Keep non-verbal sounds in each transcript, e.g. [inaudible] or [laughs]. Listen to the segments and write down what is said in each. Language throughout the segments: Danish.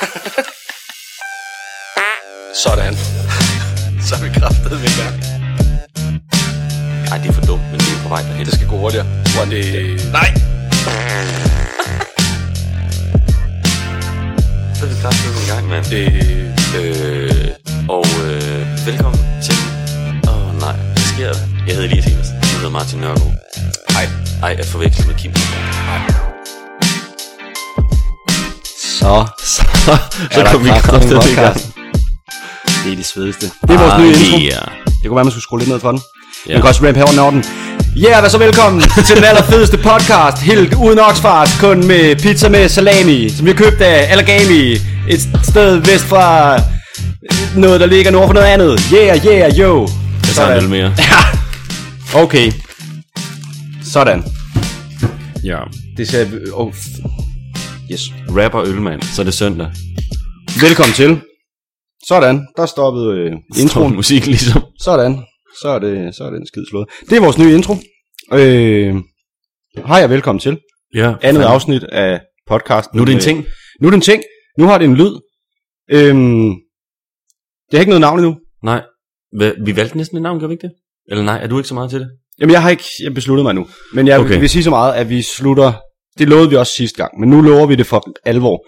[laughs] Sådan. Så er vi kraftet med gang. Ej, det er for dumt, men det er på vej derhen. Det skal gå hurtigere. Tror det... Nej! [laughs] Så er vi kraftet i gang, mand. Øh, Øh, og øh, velkommen til... Åh oh, nej, hvad sker der? Jeg hedder Elias Evers. Jeg hedder Martin Nørgaard. hej. Ej, at forveksle med Kim. Så, Så, [laughs] så kom vi kraftet i [laughs] gang. Det er det svedeste. Det er vores nye intro. Det kunne være, man skulle skrue lidt ned for den. Ja. Man kan også ramp herovre over den. Ja, yeah, så velkommen [laughs] til den allerfedeste podcast. Helt uden oxfart, kun med pizza med salami, som vi har købt af Allergami. Et sted vest fra noget, der ligger nord for noget andet. Yeah, yeah, yo. Jeg tager en mere. Okay. Sådan. Ja. Det ser... Oh. Yes. Rapper ølmand, så er det søndag. Velkommen til. Sådan, der stoppede øh, Introen. musik ligesom. Sådan, så er, det, så er den skid slået. Det er vores nye intro. Øh, hej og velkommen til. Ja. Andet fandme. afsnit af podcasten. Nu er det en Øh, ting. Nu er det en ting. Nu har det en lyd. Øhm, det har ikke noget navn endnu. Nej. Vi valgte næsten et navn, gør vi ikke det? Eller nej, er du ikke så meget til det? Jamen, jeg har ikke jeg besluttet mig nu. Men jeg Okay. okay. vil sige så meget, at vi slutter... Det lovede vi også sidste gang, men nu lover vi det for alvor,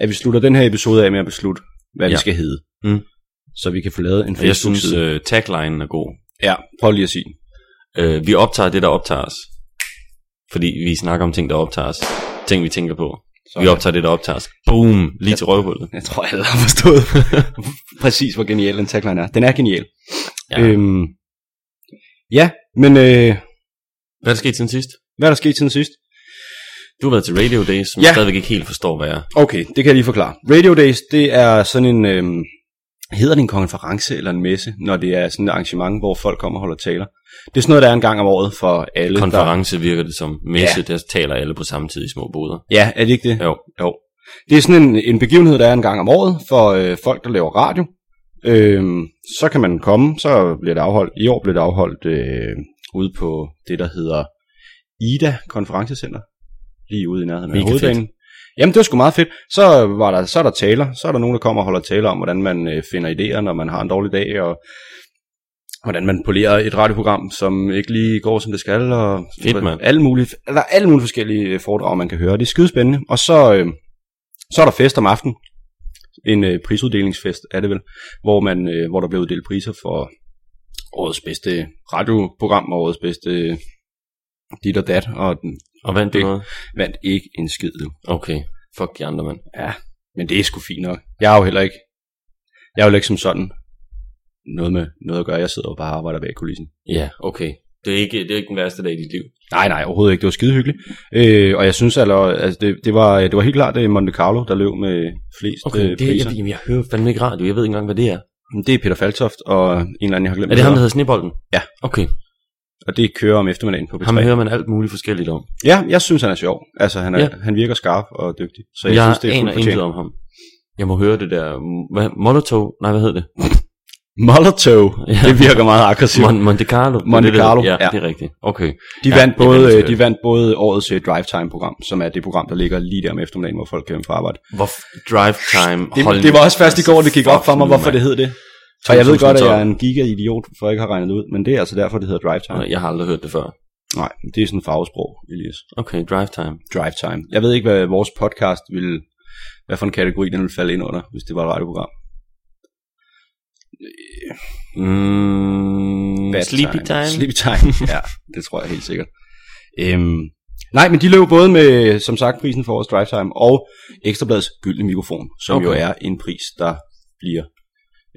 at vi slutter den her episode af med at beslutte, hvad ja. Vi skal hedde. Mm. Så vi kan få lavet en Og jeg synes, uh, taglinen er god. Ja, prøv lige at sige. Uh, vi optager det, der optager os. Fordi vi snakker om ting, der optager os. Ting, vi tænker på. Så, Vi optager det, der optager os. Boom! Lige til røvhullet. Jeg tror, alle har forstået [laughs] præcis, hvor genial den tagline er. Den er genial. Ja. Ja, øhm, ja men øh, Hvad er der sket siden sidst? hvad er der sket siden sidst? Du har været til Radio Days, som Ja. ja. stadigvæk ikke helt forstår, hvad er. Okay, det kan jeg lige forklare. Radio Days, det er sådan en... Øhm, hedder det en konference eller en messe, når det er sådan et arrangement, hvor folk kommer og holder taler? Det er sådan noget, der er en gang om året for alle. Konference virker det som. Messe, Ja. der taler alle på samme tid i små boder. Der, ja, er det ikke det? Jo. Jo. Det er sådan en, en begivenhed, der er en gang om året for øh, folk, der laver radio. Øhm, så kan man komme, så bliver det afholdt. I år bliver det afholdt øh, ude på det, der hedder Ida Konferencecenter. Lige ude i nærheden af hovedbanen. Jamen, det var sgu meget fedt. Så, var der, så er der taler. Så er der nogen, der kommer og holder taler om, hvordan man øh, finder idéer, når man har en dårlig dag, og hvordan man polerer et radioprogram, som ikke lige går, som det skal, og Fedt, mand. alle mulige, der er alle mulige forskellige øh, foredrag, man kan høre. Det er skidespændende. Og så, øh, så er der fest om aftenen. En øh, prisuddelingsfest er det vel, hvor, man, øh, hvor der bliver uddelt priser for årets bedste radioprogram, og årets bedste dit og dat, og den Og vandt du Det- noget? vandt ikke en skid. Okay. Fuck de andre, mand. Ja, men det er sgu fint nok. Jeg er jo heller ikke, jeg er jo ikke som sådan noget med noget at gøre. Jeg sidder jo bare og arbejder bag kulissen. Ja, okay. Det er, ikke, det er ikke den værste dag i dit liv. Nej, nej, overhovedet ikke. Det var skide hyggeligt. Øh, og jeg synes, altså, altså det, det, var, det var helt klart det er Monte Carlo, der løb med flest Okay, øh, det, priser. jeg, jamen, jeg hører fandme ikke radio. Jeg ved ikke engang, hvad det er. Det er Peter Faltoft og en eller anden, jeg har glemt. Er det ham, der hedder Snebolden? Ja. Okay. Og det kører om eftermiddagen på P3. Ham hører man alt muligt forskelligt om. Ja, jeg synes, han er sjov. Altså, han, er, Ja. han virker skarp og dygtig. Så Jeg, jeg, synes, det er fuldt fortjent. om ham. Jeg må høre det der... Hvad, Molotov? Nej, hvad hedder det? Molotov, Ja. det virker meget aggressivt. Mon, Monte Carlo. Monte det, det Carlo. Ja, ja. det er rigtigt. Okay. De, Ja, vandt både, de vandt både årets uh, drive time program, som er det program, der ligger lige der om eftermiddagen, hvor folk hjem fra arbejde. Hvor drive time... Det, det var også først i går, det gik op for mig, hvorfor mand. det hed det. Og jeg ved godt, at 2012. jeg er en giga-idiot, for jeg ikke har regnet det ud, men det er altså derfor, det hedder drive time. Jeg har aldrig hørt det før. Nej, det er sådan en fagsprog, Elias. Okay, drive time. Drive time. Jeg ved ikke, hvad vores podcast ville, hvad for en kategori den ville falde ind under, hvis det var et radioprogram. Mm, Bad sleepy time. Sleepy time, [laughs] ja, det tror jeg helt sikkert. Øhm, nej, men de løb både med, som sagt, prisen for vores drive time, og Ekstrabladets gyldne mikrofon, som okay. jo er en pris, der bliver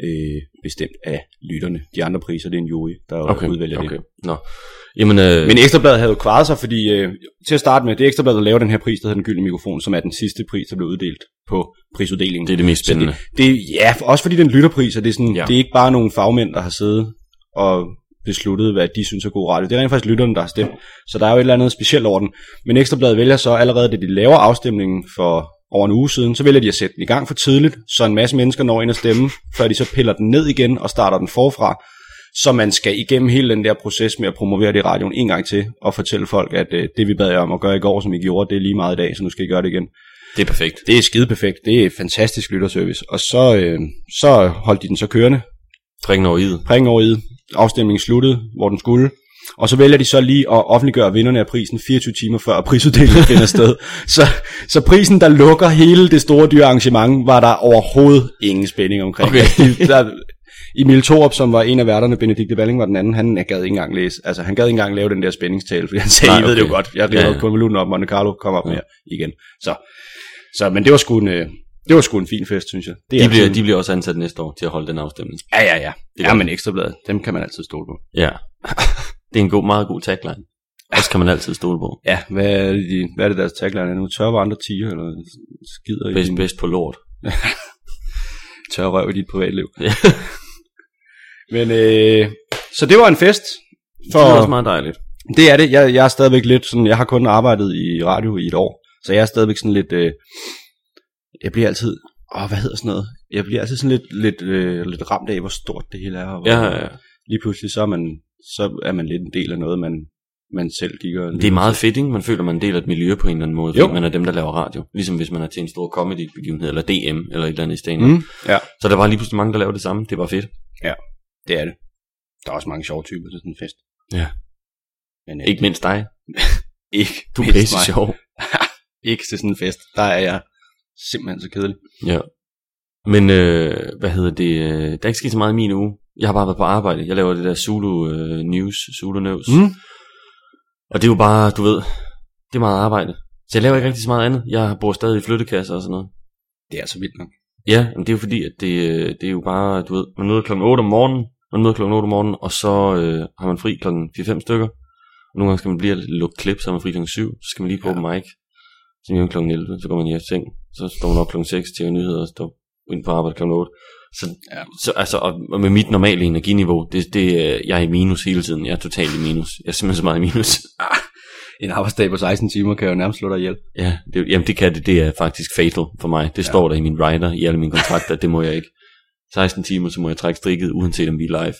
øh, bestemt af lytterne. De andre priser, det er en jury, der Okay, udvælger okay. det. Nå. Jamen, øh, Men Ekstrabladet havde jo kvaret sig, fordi øh, til at starte med, det er Ekstrabladet, der laver den her pris, der hedder den gyldne mikrofon, som er den sidste pris, der blev uddelt på prisuddelingen. det er det mest Så spændende. det, det, ja, også fordi det er en lytterpris, og det er, sådan, ja. det er ikke bare nogle fagmænd, der har siddet og besluttet, hvad de synes er god radio. Det er rent faktisk lytterne, der har stemt. Så der er jo et eller andet specielt over den. Men Ekstrabladet vælger så allerede, da de laver afstemningen for over en uge siden, så vælger de at sætte den i gang for tidligt, så en masse mennesker når ind og stemme, før de så piller den ned igen og starter den forfra. Så man skal igennem hele den der proces med at promovere det i radioen en gang til, og fortælle folk, at øh, det vi bad jer om at gøre i går, som I gjorde, det er lige meget i dag, så nu skal I gøre det igen. Det er perfekt. Det er skide perfekt. Det er fantastisk lytterservice. Og så, øh, så holdt de den så kørende. Prikken over i. Prikken over i. Afstemningen sluttede, hvor den skulle. Og så vælger de så lige at offentliggøre vinderne af prisen 24 timer før prisuddelingen finder sted. [laughs] Så, så prisen, der lukker hele det store dyre arrangement, var der overhovedet ingen spænding omkring. Okay. De, der, Emil Thorup, som var en af værterne, Benedikte Balling var den anden, han gad ikke engang læse, altså han gad ikke engang lave den der spændingstale, fordi han sagde, Nej, I ved det jo okay. godt, jeg Ja, river ja. ja, konvolutten op, Monte Carlo kom op ja. mere igen. Så, så, men det var sgu en, øh, det var sgu en fin fest, synes jeg. Det De bliver, altid- de bliver også ansat næste år til at holde den afstemning. Ja, ja, ja. Det Ja, er- men ekstrabladet, dem kan man altid stole på. Ja. [laughs] det er en god, meget god tagline. Også kan man altid stole på. Ja, hvad er det, de, hvad er det deres tagline er nu? Tør hvor andre tiger, eller skider i Bedst, på lort. [laughs] tør røv i dit privatliv. [laughs] Men, øh, så det var en fest. Det For, er også meget dejligt. det er det. Jeg, jeg er stadigvæk lidt sådan, jeg har kun arbejdet i radio i et år, så jeg er stadigvæk sådan lidt, øh, jeg bliver altid, åh, hvad hedder sådan noget? Jeg bliver altid sådan lidt, lidt, øh, lidt ramt af, hvor stort det hele er. Og hvor, Ja, ja, ja. Lige pludselig, så er, man, så er man lidt en del af noget, man, man selv kigger. Det er meget fedt, ikke? Man føler, man er en del af et miljø på en eller anden måde, Jo. fordi man er dem, der laver radio. Ligesom hvis man er til en stor comedy-begivenhed, eller DM, eller et eller andet i stedet. Mm, ja, Så er der bare lige pludselig mange, der laver det samme. Det bare fedt. det er det. Der er også mange sjove typer til sådan en fest. Ja. Men, øh, Ikke mindst dig. [laughs] ikke Du er pisse sjov. [laughs] Ikke til sådan en fest. Der er jeg simpelthen så kedelig. Ja. Men, øh, hvad hedder det? øh, Der er ikke sket så meget i min uge. Jeg har bare været på arbejde. Jeg laver det der Zulu øh, News, Zulu News. Mm. Og det er jo bare, du ved, det er meget arbejde. Så jeg laver ikke rigtig så meget andet. Jeg bor stadig i flyttekasser og sådan noget. Det er så vildt nok. Ja, men det er jo fordi, at det, øh, det er jo bare, du ved, man møder klokken 8 om morgenen, man møder klokken 8 om morgenen, og så øh, har man fri klokken 4-5 stykker. Og nogle gange skal man blive lidt lukke klip, så er man fri klokken 7, så skal man lige på Ja. mic. Så er klokken 11, så går man i seng, så står man op klokken 6 til nyheder og står ind på arbejde klokken 8. Så, Ja. så altså, og og med mit normale energiniveau, det, det, øh, jeg er i minus hele tiden. Jeg er totalt i minus. Jeg er simpelthen så meget i minus. [laughs] En arbejdsdag på 16 timer kan jo nærmest slå dig ihjel. Ja, det, jamen det kan det, det er faktisk fatal for mig. Det ja. står der i min rider, i alle mine kontrakter, det må jeg ikke. 16 timer, så må jeg trække strikket, uanset om vi er live. [laughs]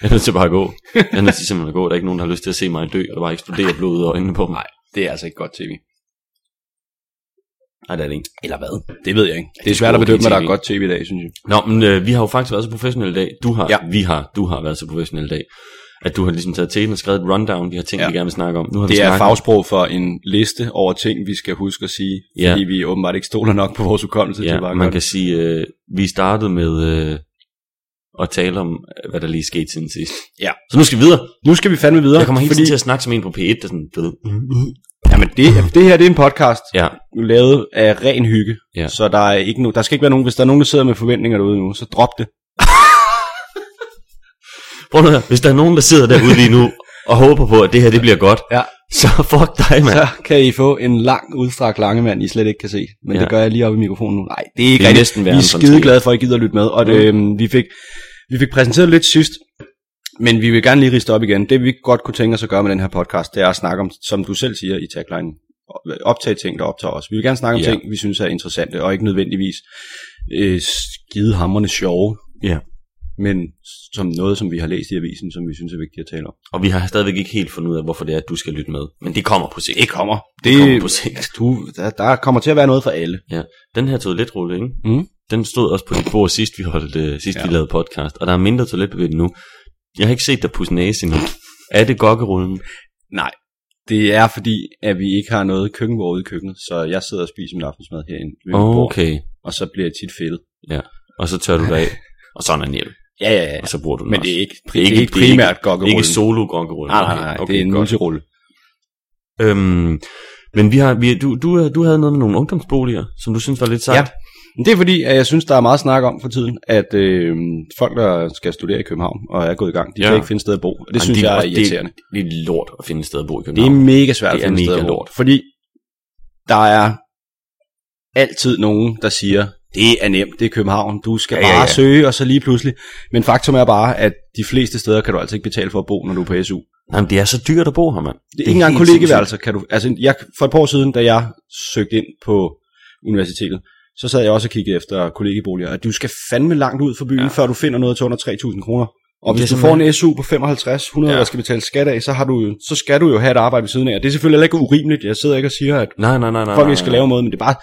jeg er nødt til bare at gå. Jeg er nødt til simpelthen at gå. Der er ikke nogen, der har lyst til at se mig dø, og der bare eksplodere blod ud af øjnene på mig. Nej, det er altså ikke godt tv. Nej, det er det ikke. Eller hvad? Det ved jeg ikke. Det er er svært at bedømme, hvad der er godt tv i dag, synes jeg. Nå, men øh, vi har jo faktisk været så professionelle i dag. Du har, Ja. vi har, du har været så professionelle i dag. At du har ligesom taget til og skrevet et rundown, de har ting, Ja. vi gerne vil snakke om. Nu har vi Det er snakket- fagsprog for en liste over ting, vi skal huske at sige, Ja. fordi vi åbenbart ikke stoler nok på vores hukommelse til Ja, at man gøre kan sige, øh, vi startede med øh, at tale om, øh, hvad der lige skete siden sidst. Ja. Så nu skal vi videre. Nu skal vi fandme videre, Jeg kommer hele fordi til at snakke som en på P1, der sådan, ved. Jamen, det, det her det er en podcast, Ja, lavet af ren hygge. Ja. Så der, er ikke no, der skal ikke være nogen, hvis der er nogen, der sidder med forventninger derude nu, så drop det. [laughs] prøv nu. Hvis der er nogen, der sidder derude lige nu, og håber på, at det her det bliver godt, Ja. så fuck dig, mand. Så kan I få en lang, udstrakt lange mand, I slet ikke kan se. Men ja. Det gør jeg lige op i mikrofonen nu. Nej, det er ikke Det er rigtigt. næsten Vi er skide glade for, at I gider lytte med. Og det, Mm. øhm, vi, fik, vi fik præsenteret lidt sidst, men vi vil gerne lige riste op igen. Det vi godt kunne tænke os at gøre med den her podcast, det er at snakke om, som du selv siger i tagline, optage ting, der optager os. Vi vil gerne snakke om Ja. ting, vi synes er interessante, og ikke nødvendigvis øh, skide hamrende sjove, Ja. men som noget, som vi har læst i avisen, som vi synes er vigtigt at tale om. Og vi har stadigvæk ikke helt fundet ud af, hvorfor det er, at du skal lytte med. Men det kommer på sigt. Det kommer. Det kommer på sigt. Du, der, der kommer til at være noget for alle. Ja. Den her toiletrulle, ikke? Mm. Den stod også på dit bord sidst, vi holdt øh, sidst Ja. vi lavede podcast. Og der er mindre toiletpapir nu. Jeg har ikke set dig pusse næse endnu. Er det gokkerullen? Nej, det er fordi, at vi ikke har noget køkkenbord ude i køkkenet, så jeg sidder og spiser min aftensmad herinde ved mit bord, Okay. og så bliver jeg tit fedtet. Og så tør du dig af. [laughs] Og så er en hjælp. Ja, ja, ja. Og så bruger du den Men også. det er ikke, Det det er ikke primært gokkerullen. Ikke solo gokkerullen. Nej, nej, nej, okay, det er en godt. multirulle. Øhm, men vi har, vi, du, du, du havde noget med nogle ungdomsboliger, som du synes var lidt sejt. Ja. Det er fordi, at jeg synes, der er meget snak om for tiden, at øh, folk, der skal studere i København og er gået i gang, de ja. Kan ikke finde sted at bo. Og det Ej, synes det, jeg er irriterende. Det, det er lort at finde sted at bo i Det er København. mega svært Det at finde sted at bo. lort. Fordi der er altid nogen, der siger, det er nemt, det er København, du skal Ja, ja, ja, bare ja. søge, og så lige pludselig. Men faktum er bare, at de fleste steder kan du altså ikke betale for at bo, når du er på SU. Nej, men det er så dyrt at bo her, mand. Det er ikke engang kollegeværelser, kan du... Altså, jeg, for et par år siden, da jeg søgte ind på universitetet, så sad jeg også og kiggede efter kollegeboliger, at du skal fandme langt ud for byen, ja. Før du finder noget til under 3.000 kroner. Og hvis du får en SU på 55, 100, ja. Der skal betale skat af, så, har du, jo- så skal du jo have et arbejde ved siden af. Og det er selvfølgelig heller ikke urimeligt. Jeg sidder ikke og siger, at Nej, nej, nej, nej. folk ikke skal nej. lave noget, men det er bare...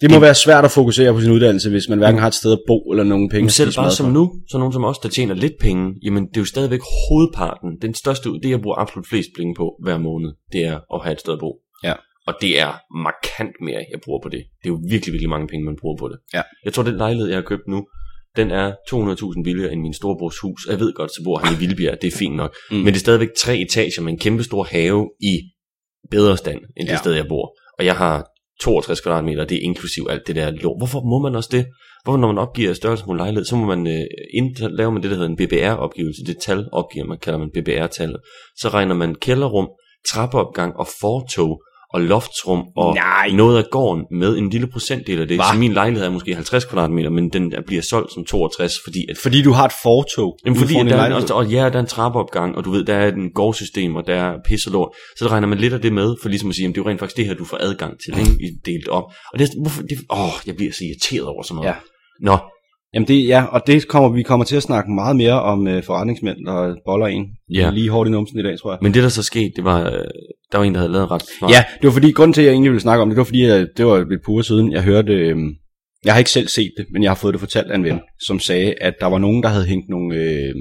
Det må være svært at fokusere på sin uddannelse, hvis man hverken har et sted at bo eller nogen penge. Men at selv bare som for. nu, så nogen som os, der tjener lidt penge, jamen det er jo stadigvæk hovedparten. Den største, det jeg bruger absolut flest penge på hver måned, det er at have et sted at bo. Og det er markant mere, jeg bruger på det. Det er jo virkelig, virkelig mange penge, man bruger på det. Ja. Jeg tror, den lejlighed, jeg har købt nu, den er 200.000 billigere end min storebrors hus. Jeg ved godt, så bor han i Vildbjerg, det er fint nok. Mm. Men det er stadigvæk tre etager med en kæmpe stor have i bedre stand, end det Ja. sted, jeg bor. Og jeg har 62 kvadratmeter, det er inklusiv alt det der lort. Hvorfor må man også det? Hvorfor når man opgiver størrelsen på en lejlighed, så må man øh, ind, lave man det, der hedder en BBR-opgivelse. Det tal opgiver man, kalder man BBR-tallet. Så regner man kælderrum, trappeopgang og fortog og loftsrum og Nej. noget af gården med en lille procentdel af det. Hva? Så min lejlighed er måske 50 kvadratmeter, men den der bliver solgt som 62, fordi at Fordi du har et fortog. Jamen, fordi din der er, og, og ja, der er en trappeopgang, og du ved, der er en gårdsystem, og der er pis og lort. Så regner man lidt af det med, for ligesom at sige, at det er jo rent faktisk det her, du får adgang til, ikke? I delt op. Og det, er- hvorfor, det, åh, jeg bliver så irriteret over sådan noget. Ja. Nå, Jamen det, ja, og det kommer, vi kommer til at snakke meget mere om øh, forretningsmænd, der boller en. Ja. Lige hårdt i numsen i dag, tror jeg. men det der så skete, det var, øh, der var en, der havde lavet ret smart. Ja, det var fordi, grunden til, at jeg egentlig ville snakke om det, det var fordi, at det var et par uger siden, jeg hørte, øh, jeg har ikke selv set det, men jeg har fået det fortalt af en ven, som sagde, at der var nogen, der havde hængt nogle, øh,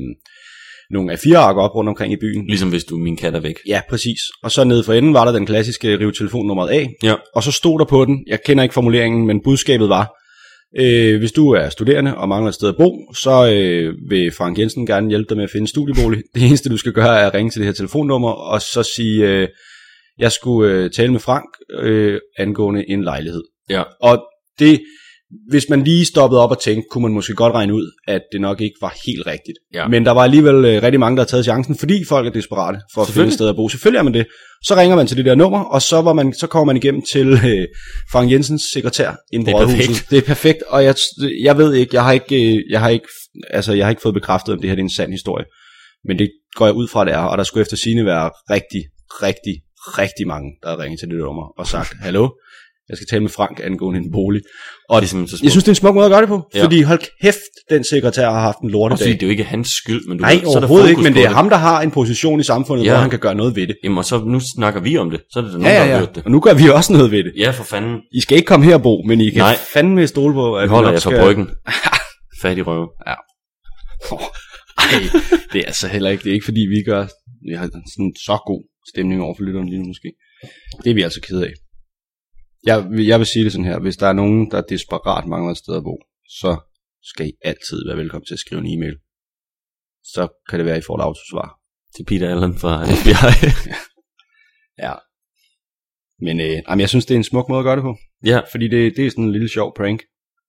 nogle A4-ark op rundt omkring i byen. Ligesom hvis du, min kat er væk. Ja, præcis. Og så nede for enden var der den klassiske rive telefonnummeret af, Ja. og så stod der på den, jeg kender ikke formuleringen, men budskabet var, øh, hvis du er studerende og mangler et sted at bo, så øh, vil Frank Jensen gerne hjælpe dig med at finde studiebolig. [laughs] Det eneste du skal gøre er at ringe til det her telefonnummer, og så sige, øh, jeg skulle øh, tale med Frank øh, angående en lejlighed. Ja. Og det, hvis man lige stoppede op og tænkte, kunne man måske godt regne ud, at det nok ikke var helt rigtigt. Ja. Men der var alligevel øh, rigtig mange, der havde taget chancen, fordi folk er desperate for at finde et sted at bo. Selvfølgelig er man det. Så ringer man til det der nummer, og så, var man, så kommer man igennem til øh, Frank Jensens sekretær inde på Det er rådhuset. perfekt. Det er perfekt, og jeg, jeg ved ikke, jeg har ikke, øh, jeg har ikke, altså, jeg har ikke fået bekræftet, om det her det er en sand historie. Men det går jeg ud fra, det er, og der skulle efter sine være rigtig, rigtig, rigtig mange, der havde ringet til det nummer og sagt, hallo, jeg skal tale med Frank angående en bolig. Og Det er så smukt. jeg synes, det er en smuk måde at gøre det på, ja. Ja. fordi hold kæft, den sekretær har haft en Også fordi lortedag. det er jo ikke hans skyld, men du Nej, ved, så er der overhovedet ikke, men på det er ham, der har en position i samfundet, ja. Ja. hvor han kan gøre noget ved det. Jamen, og så nu snakker vi om det. Så er det der nogen, Ja, der ja, har ja. hørt det. Og nu gør vi også noget ved det. Ja, for fanden. I skal ikke komme her og bo, men I kan Nej. fandme stole på, at Vi holder for skal- bryggen. [laughs] Fat i røven. Ej, det er altså heller ikke. Det er ikke fordi, vi gør vi har sådan så god stemning over for lytterne lige nu måske. Det er vi altså ked af. Jeg, jeg vil sige det sådan her. Hvis der er nogen, der desperat mangler et sted at bo, så skal I altid være velkommen til at skrive en e-mail. Så kan det være, at I får et autosvar. Til Peter Allen fra FBI. [laughs] Ja. Men øh, jamen, jeg synes, det er en smuk måde at gøre det på. ja, Fordi det, det er sådan en lille sjov prank.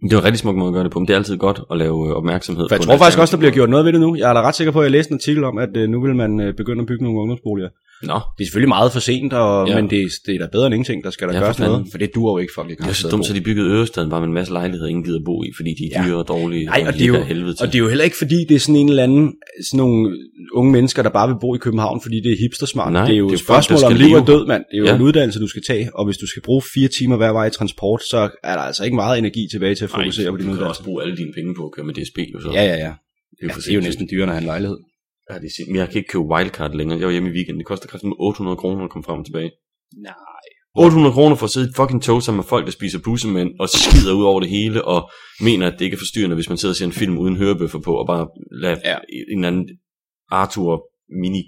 Det er en rigtig smuk måde at gøre det på, men det er altid godt at lave øh, opmærksomhed For jeg på tror faktisk også, der bliver gjort noget ved det nu. Jeg er da ret sikker på, at jeg læste en artikel om, at øh, nu vil man øh, begynde at bygge nogle ungdomsboliger. Nå, Det er selvfølgelig meget for sent, og, ja. Ja. men det, det er da bedre end ingenting. Der skal der Ja, ja, gøres noget, for det duer jo ikke, folk det er så at dumt, så de byggede Ørestaden bare med en masse lejligheder, ingen gider bo i, fordi de er Ja. dyre og dårlige. Nej, og det, er jo, og det er jo heller ikke fordi, det er sådan en eller anden, sådan nogle unge mennesker, der bare vil bo i København, fordi det er hipstersmart. Nej, det er jo det er et jo folk, spørgsmål der om liv og død, mand. Det er jo Ja. en uddannelse, du skal tage, og hvis du skal bruge fire timer hver vej i transport, så er der altså ikke meget energi tilbage til at fokusere på din du kan uddannelse. også bruge alle dine penge på at køre med DSB. Jo, så. Ja, ja, ja. det er, ja for det er jo næsten dyrere, have en lejlighed. Ja, det er men jeg kan ikke købe wildcard længere. Jeg var hjemme i weekenden. Det koster kraftigt med 800 kroner at komme frem og tilbage. Nej. 800 kroner for at sidde i et fucking tog sammen med folk, der spiser bussemænd og skider ud over det hele, og mener, at det ikke er forstyrrende, hvis man sidder og ser en film uden hørebøffer på, og bare lader Ja. ja. en anden Arthur mini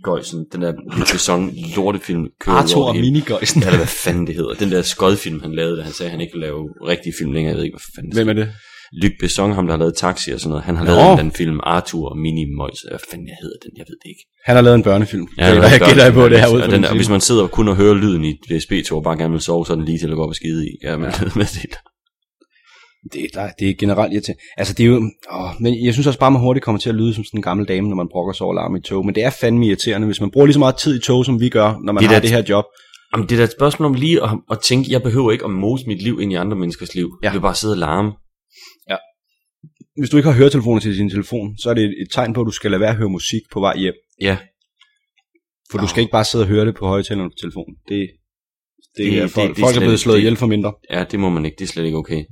den der Besson lortefilm køre ud Arthur over. Minigøjsen. Eller hvad fanden det hedder. Den der skodfilm, han lavede, da han sagde, at han ikke ville lave rigtige film længere. Jeg ved ikke, hvad fanden det Hvem er det? Luc Besson, ham der har lavet Taxi og sådan noget, han har Nå. lavet en, den film, Arthur og Mini Mois. Hvad fanden jeg hedder den? Jeg ved det ikke. Han har lavet en børnefilm. Ja, det jeg gætter på det her ud og den, og hvis man sidder og kun og hører lyden i DSB-tog og bare gerne vil sove, så er den lige til at gå op og skide i. Ja, men ja. [laughs] med det. Det, der, det er generelt irriterende. Altså, det er jo... Åh, men jeg synes også bare, man hurtigt kommer til at lyde som sådan en gammel dame, når man brokker sig over larm i tog. Men det er fandme irriterende, hvis man bruger lige så meget tid i tog, som vi gør, når man Det det er har da- det her job. Jamen, det er da et spørgsmål om lige at, at tænke, jeg behøver ikke at mose mit liv ind i andre menneskers liv. Ja. Jeg vil bare sidde og larme. Hvis du ikke har høretelefoner til din telefon, så er det et, tegn på, at du skal lade være at høre musik på vej hjem. Ja, For du skal ikke bare sidde og høre det på højtaleren på telefonen. Det, det, det, Det- er det- folk, det er folk er slet blevet slået det- ihjel for mindre. ja, det må man ikke. Det er slet ikke okay.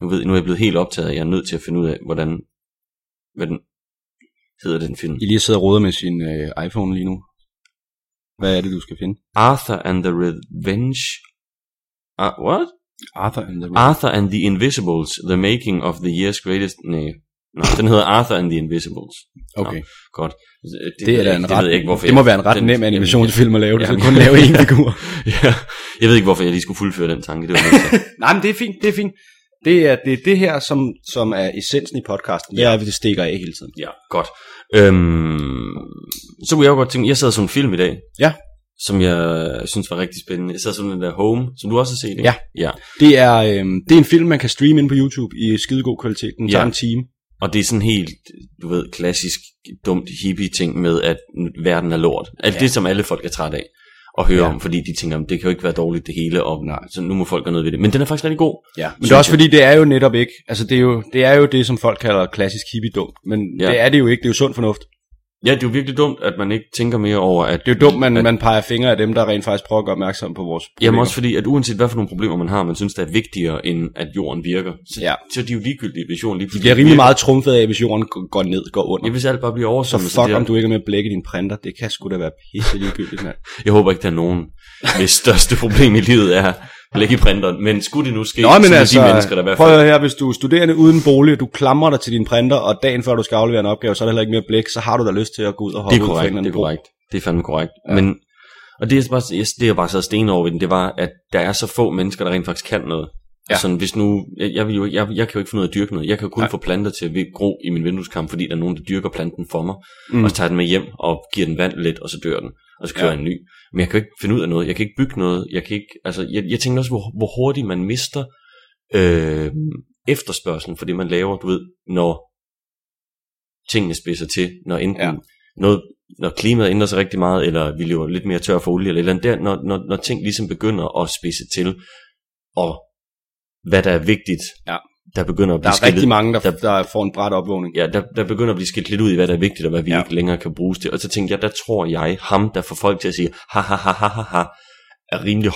Nu, ved, nu er jeg blevet helt optaget. Jeg er nødt til at finde ud af, hvordan... Hvad den, hedder den film. I lige sidder og råder med sin øh, iPhone lige nu. Hvad er det, du skal finde? Arthur and the Revenge... Uh, what? Arthur and the Arthur and the Invisibles, The Making of the Year's Greatest... Nej, Nå, den hedder Arthur and the Invisibles. Okay. Nå, godt. Det, Det er da jeg en det ret, ved jeg ikke, hvorfor det må jeg- være en ret den- nem animationsfilm at lave. Du skal kun lave én figur. [laughs] ja, jeg ved ikke, hvorfor jeg lige skulle fuldføre den tanke. Det var. [laughs] Nej, men det er fint, det er fint. Det er det, er det her, som, som er essensen i podcasten. Det er, at vi stikker af hele tiden. Ja, godt. Øhm, så kunne jeg jo godt tænke, jeg sad sådan en film i dag, Ja. som jeg synes var rigtig spændende. Jeg sad sådan den der Home, som du også har set, ikke? Ja. ja. Det er, øhm, det er en film, man kan streame ind på YouTube i skidegod kvalitet. Den tager Ja. en time. Og det er sådan helt, du ved, klassisk dumt hippie ting med, at verden er lort. Alt Ja. det, som alle folk er træt af at høre Ja. om, fordi de tænker, det kan jo ikke være dårligt det hele, og Nej. så nu må folk gøre noget ved det. Men den er faktisk rigtig god. Ja, men det er også jeg. fordi, det er jo netop ikke, altså det er jo det, er jo det som folk kalder klassisk hippie-dum, men Ja. ja. det er det jo ikke, det er jo sund fornuft. Ja, det er jo virkelig dumt, at man ikke tænker mere over, at... Det er jo dumt, man, at, man peger fingre af dem, der rent faktisk prøver at gøre opmærksom på vores problemer. Jamen også fordi, at uanset hvad for nogle problemer man har, man synes, det er vigtigere, end at jorden virker, så, Ja. så er de jo ligegyldige, hvis jorden lige pludselig bliver rimelig virker. meget trumfet af, hvis jorden går ned, går under. Ja, hvis alt bare bliver så oversvømmet. fuck, det er- om du ikke er med at blække din printer. Det kan sgu da være pisse ligegyldigt, mand. [laughs] Jeg håber ikke, der er nogen, hvis største problem i livet er blæk i printeren. Men skulle det nu ske, Nå, men så altså, de mennesker, der i hvert prøv fald... høre her, hvis du er studerende uden bolig, du klamrer dig til din printer, og dagen før du skal aflevere en opgave, så er der heller ikke mere blæk, så har du da lyst til at gå ud og hoppe Det er korrekt, det er korrekt. Det er fandme korrekt. Ja. Men, og det, er bare, det, jeg bare sad sten over ved den, det var, at der er så få mennesker, der rent faktisk kan noget. Ja. Sådan, hvis nu, jeg, jeg, vil jo, jeg, jeg kan jo ikke finde ud af at dyrke noget. Jeg kan jo kun Nej. Få planter til at gro i min vindueskamp, fordi der er nogen, der dyrker planten for mig. Mm. Og så tager den med hjem og giver den vand lidt, og så dør den. Og så kører Ja. jeg en ny. Men jeg kan jo ikke finde ud af noget. Jeg kan ikke bygge noget. Jeg, kan ikke, altså, jeg, jeg tænker også, hvor, hvor hurtigt man mister øh, efterspørgselen for det, man laver. Du ved, når tingene spidser til, når enten Ja. noget, når klimaet ændrer sig rigtig meget, eller vi lever lidt mere tør for olie, eller eller andet der, når, når, når ting ligesom begynder at spidse til, og hvad der er vigtigt, Ja. der begynder at Der blive er rigtig skillet- mange, der, der- der får en bræt opvågning. Ja, der, der begynder at blive skilt lidt ud i, hvad der er vigtigt, og hvad vi Ja. ikke længere kan bruges til. Og så tænkte jeg, der tror jeg, ham der får folk til at sige, ha ha ha ha ha, ha er rimelig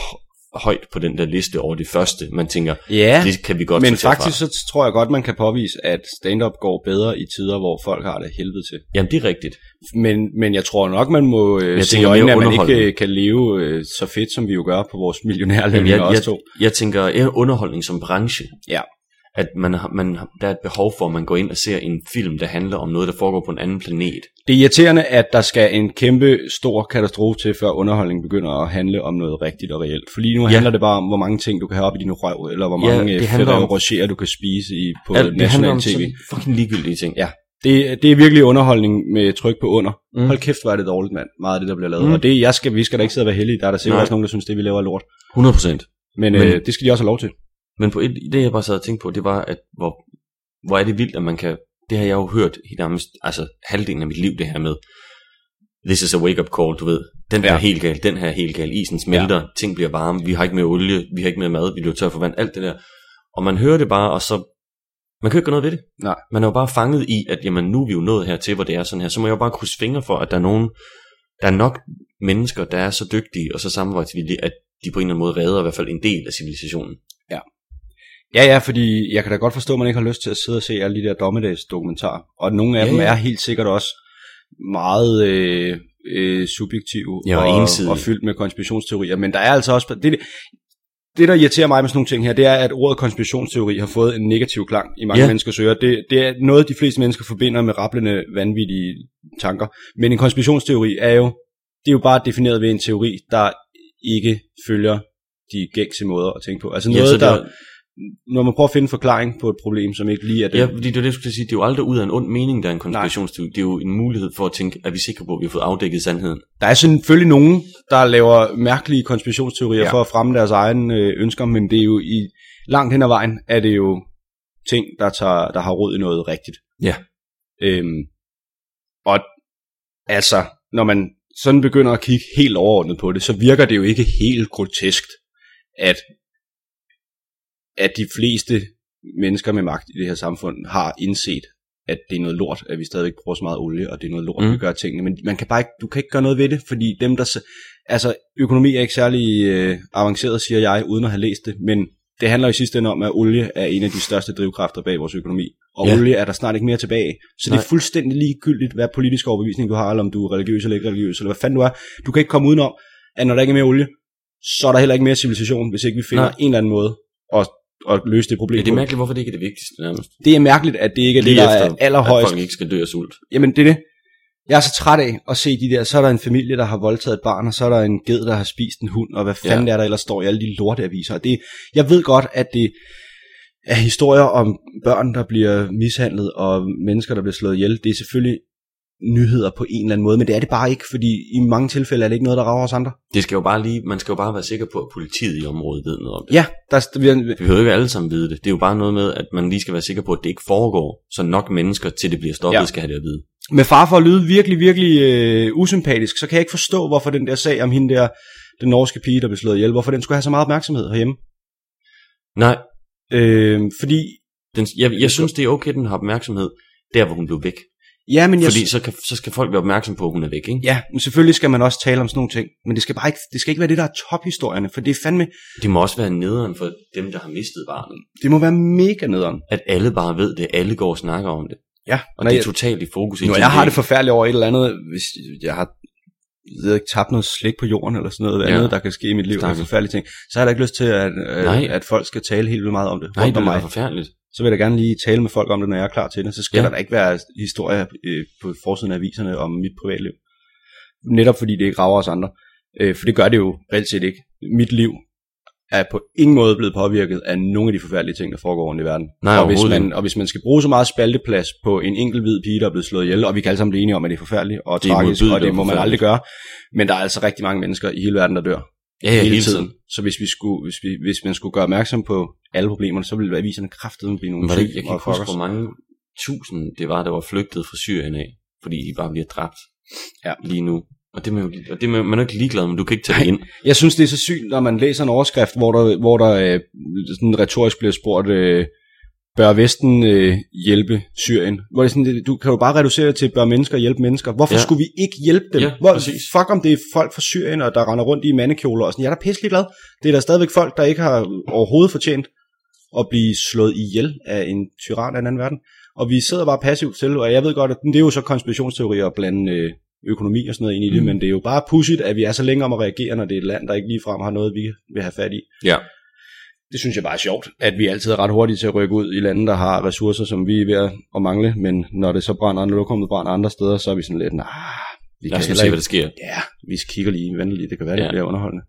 højt på den der liste over det første. Man tænker, Ja, det kan vi godt men faktisk fra. så tror jeg godt, man kan påvise, at stand-up går bedre i tider, hvor folk har det helvede til. Jamen, det er rigtigt. Men, men jeg tror nok, man må øh, Jeg se øjnene, at man ikke øh, kan leve øh, så fedt, som vi jo gør på vores Jamen, millionærlønninger jeg, også jeg, to. jeg tænker, ja, underholdning som branche, Ja. At man, har- man, har- der er et behov for, at man går ind og ser en film, der handler om noget, der foregår på en anden planet. Det er irriterende, at der skal en kæmpe stor katastrofe til, før underholdning begynder at handle om noget rigtigt og reelt. For lige nu Ja. handler det bare om, hvor mange ting du kan have op i din røv, eller hvor Ja, mange det ja, om- rocher du kan spise i, på det handler national om tv. fucking ligegyldige ting. Ja. Det, det er virkelig underholdning med tryk på under. Mm. Hold kæft, hvor er det dårligt, mand. Meget af det, der bliver lavet. Mm. Mm. Og det, jeg skal, vi skal da ikke sidde og være heldige. Der er der sikkert Nej. også nogen, der synes, det vi laver er lort. 100 procent. Men, Men- øh, det skal de også have lov til. Men på et, det, jeg bare sad og tænkte på, det var, at hvor, hvor er det vildt, at man kan... Det har jeg jo hørt i nærmest altså, halvdelen af mit liv, det her med, this is a wake-up call, du ved. Den her Ja. er helt gal, den her er helt gal, isen smelter, ja. ting bliver varme, vi har ikke mere olie, vi har ikke mere mad, vi bliver tør for vand, alt det der. Og man hører det bare, og så... Man kan jo ikke gøre noget ved det. Nej. Man er jo bare fanget i, at jamen, nu er vi jo nået hertil, hvor det er sådan her. Så må jeg jo bare krydse fingre for, at der er nogen, der er nok mennesker, der er så dygtige, og så samarbejdsvillige, at de på en eller anden måde redder i hvert fald en del af civilisationen. Ja, ja, fordi jeg kan da godt forstå, at man ikke har lyst til at sidde og se alle de der dommedagsdokumentarer. Og nogle af Ja, dem ja. er helt sikkert også meget øh, øh, subjektive Ja, og og, ensidige. og fyldt med konspirationsteorier. Men der er altså også... Det, det, der irriterer mig med sådan nogle ting her, det er, at ordet konspirationsteori har fået en negativ klang i mange Ja. menneskers ører. Det, det er noget, de fleste mennesker forbinder med rablende, vanvittige tanker. Men en konspirationsteori er jo, det er jo bare defineret ved en teori, der ikke følger de gængse måder at tænke på. Altså noget, ja, det der, når man prøver at finde en forklaring på et problem, som ikke lige er det. Ja, fordi det er det, jeg skulle sige. Det er jo aldrig ud af en ond mening, der er en konspirationsteori. Det er jo en mulighed for at tænke, at vi er sikre på, at vi har fået afdækket sandheden. Der er selvfølgelig nogen, der laver mærkelige konspirationsteorier Ja. for at fremme deres egne øh, ønsker, men det er jo i langt hen ad vejen, er det jo ting, der, tager, der har råd i noget rigtigt. Ja. Øhm, og altså, når man sådan begynder at kigge helt overordnet på det, så virker det jo ikke helt groteskt, at, at de fleste mennesker med magt i det her samfund har indset, at det er noget lort, at vi stadigvæk bruger så meget olie, og det er noget lort, Mm. vi gør tingene. Men man kan bare ikke, du kan ikke gøre noget ved det, fordi dem, der... Altså, økonomi er ikke særlig øh, avanceret, siger jeg, uden at have læst det, men det handler i sidste ende om, at olie er en af de største drivkræfter bag vores økonomi. Og Ja. olie er der snart ikke mere tilbage. Så det Nej. er fuldstændig ligegyldigt, hvad politisk overbevisning du har, eller om du er religiøs eller ikke religiøs, eller hvad fanden du er. Du kan ikke komme udenom, at når der ikke er mere olie, så er der heller ikke mere civilisation, hvis ikke vi finder. Nej. en eller anden måde at, at løse det problem. Ja, det er mærkeligt, hvorfor det ikke er det vigtigste nærmest. det er mærkeligt, at det ikke er det, Lige der efter, er allerhøjst. at folk ikke skal dø af sult. Jamen, det er det. Jeg er så træt af at se de der, så er der en familie, der har voldtaget et barn, og så er der en ged, der har spist en hund, og hvad fanden Ja. ja. er der ellers står i alle de lorteaviser. Og Det, jeg ved godt, at det er historier om børn, der bliver mishandlet, og mennesker, der bliver slået ihjel. Det er selvfølgelig nyheder på en eller anden måde, men det er det bare ikke, fordi i mange tilfælde er det ikke noget, der rager os andre. Det skal jo bare lige, man skal jo bare være sikker på, at politiet i området ved noget om det. Ja, der, er- vi, Vi behøver ikke alle sammen vide det. Det er jo bare noget med, at man lige skal være sikker på, at det ikke foregår, så nok mennesker til det bliver stoppet. Ja. skal have det at vide. med far for at lyde virkelig, virkelig øh, usympatisk, så kan jeg ikke forstå, hvorfor den der sag om hende der, den norske pige, der blev slået ihjel, hvorfor den skulle have så meget opmærksomhed herhjemme. Nej, Øh, fordi, den, jeg, jeg synes, det er okay, den har opmærksomhed der, hvor hun blev væk. Ja, men jeg, Fordi så, kan, så skal folk være opmærksom på, at hun er væk, ikke? ja, men selvfølgelig skal man også tale om sådan nogle ting, men det skal bare ikke, det skal ikke være det, der er tophistorierne, for det er fandme, Det må også være nederen for dem, der har mistet barnet. det må være mega nederen. At alle bare ved det, alle går og snakker om det. Ja, Og det er totalt i fokus. når jeg har det forfærdeligt over et eller andet, hvis jeg har jeg ved ikke, tabt noget slik på jorden, eller sådan noget Ja. andet, der kan ske i mit liv, er Stakkels. forfærdelige ting, så har jeg da ikke lyst til, at, Nej. at, folk skal tale helt vildt meget om det. Nej, det er mig. forfærdeligt. Så vil jeg da gerne lige tale med folk om det, når jeg er klar til det. Så skal Ja. der da ikke være historier øh, på forsiden af aviserne om mit privatliv. Netop fordi det ikke rager os andre. Øh, for det gør det jo reelt set ikke. Mit liv er på ingen måde blevet påvirket af nogle af de forfærdelige ting, der foregår rundt i verden. Nej, og, hvis man, og hvis man skal bruge så meget spalteplads på en enkelt hvid pige, der er blevet slået ihjel, og vi kan alle sammen blive enige om, at det er forfærdeligt og Det tragisk, og det må man aldrig gøre. Men der er altså rigtig mange mennesker i hele verden, der dør Ja, ja, hele tiden. Så hvis, vi skulle, hvis, vi, hvis man skulle gøre opmærksom på alle problemerne, så ville aviserne kraftedeme blive nogle Men var det, syg jeg kan ikke huske, hvor mange tusind det var, der var flygtet fra Syrien af, fordi de bare bliver dræbt Ja. lige nu. Og det er man, jo, og det er man, man er ikke ligeglad, men du kan ikke tage det ind. Jeg synes, det er så sygt, når man læser en overskrift, hvor der, hvor der øh, sådan retorisk bliver spurgt, øh, bør Vesten øh, hjælpe Syrien? Hvor det sådan, du kan jo bare reducere det til, bør mennesker hjælpe mennesker. Hvorfor Ja. skulle vi ikke hjælpe dem? Ja, Hvor, præcis. fuck om det er folk fra Syrien, og der render rundt i mandekjoler og sådan. Jeg er da pisselig glad. Det er der stadigvæk folk, der ikke har overhovedet fortjent at blive slået ihjel af en tyran af en anden verden. Og vi sidder bare passivt til, og jeg ved godt, at det er jo så konspirationsteorier at blande øh, økonomi og sådan noget ind i det, mm. men det er jo bare pudsigt, at vi er så længe om at reagere, når det er et land, der ikke ligefrem har noget, vi vil have fat i. Ja. Det synes jeg bare er sjovt, at vi altid er ret hurtige til at rykke ud i lande, der har ressourcer, som vi er ved at- mangle, men når det så brænder, når lokummet brænder andre steder, så er vi sådan lidt, nah, vi Lad os heller se, ikke- hvad der sker. Ja, vi kigger lige, venter lige, det kan være, det Ja. bliver underholdende.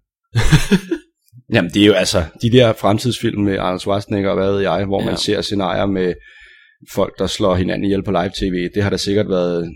[laughs] Jamen, det er jo altså, de der fremtidsfilm med Arnold Schwarzenegger og hvad ved jeg, hvor ja. man ser scenarier med folk, der slår hinanden ihjel på live-tv, det har da sikkert været øh,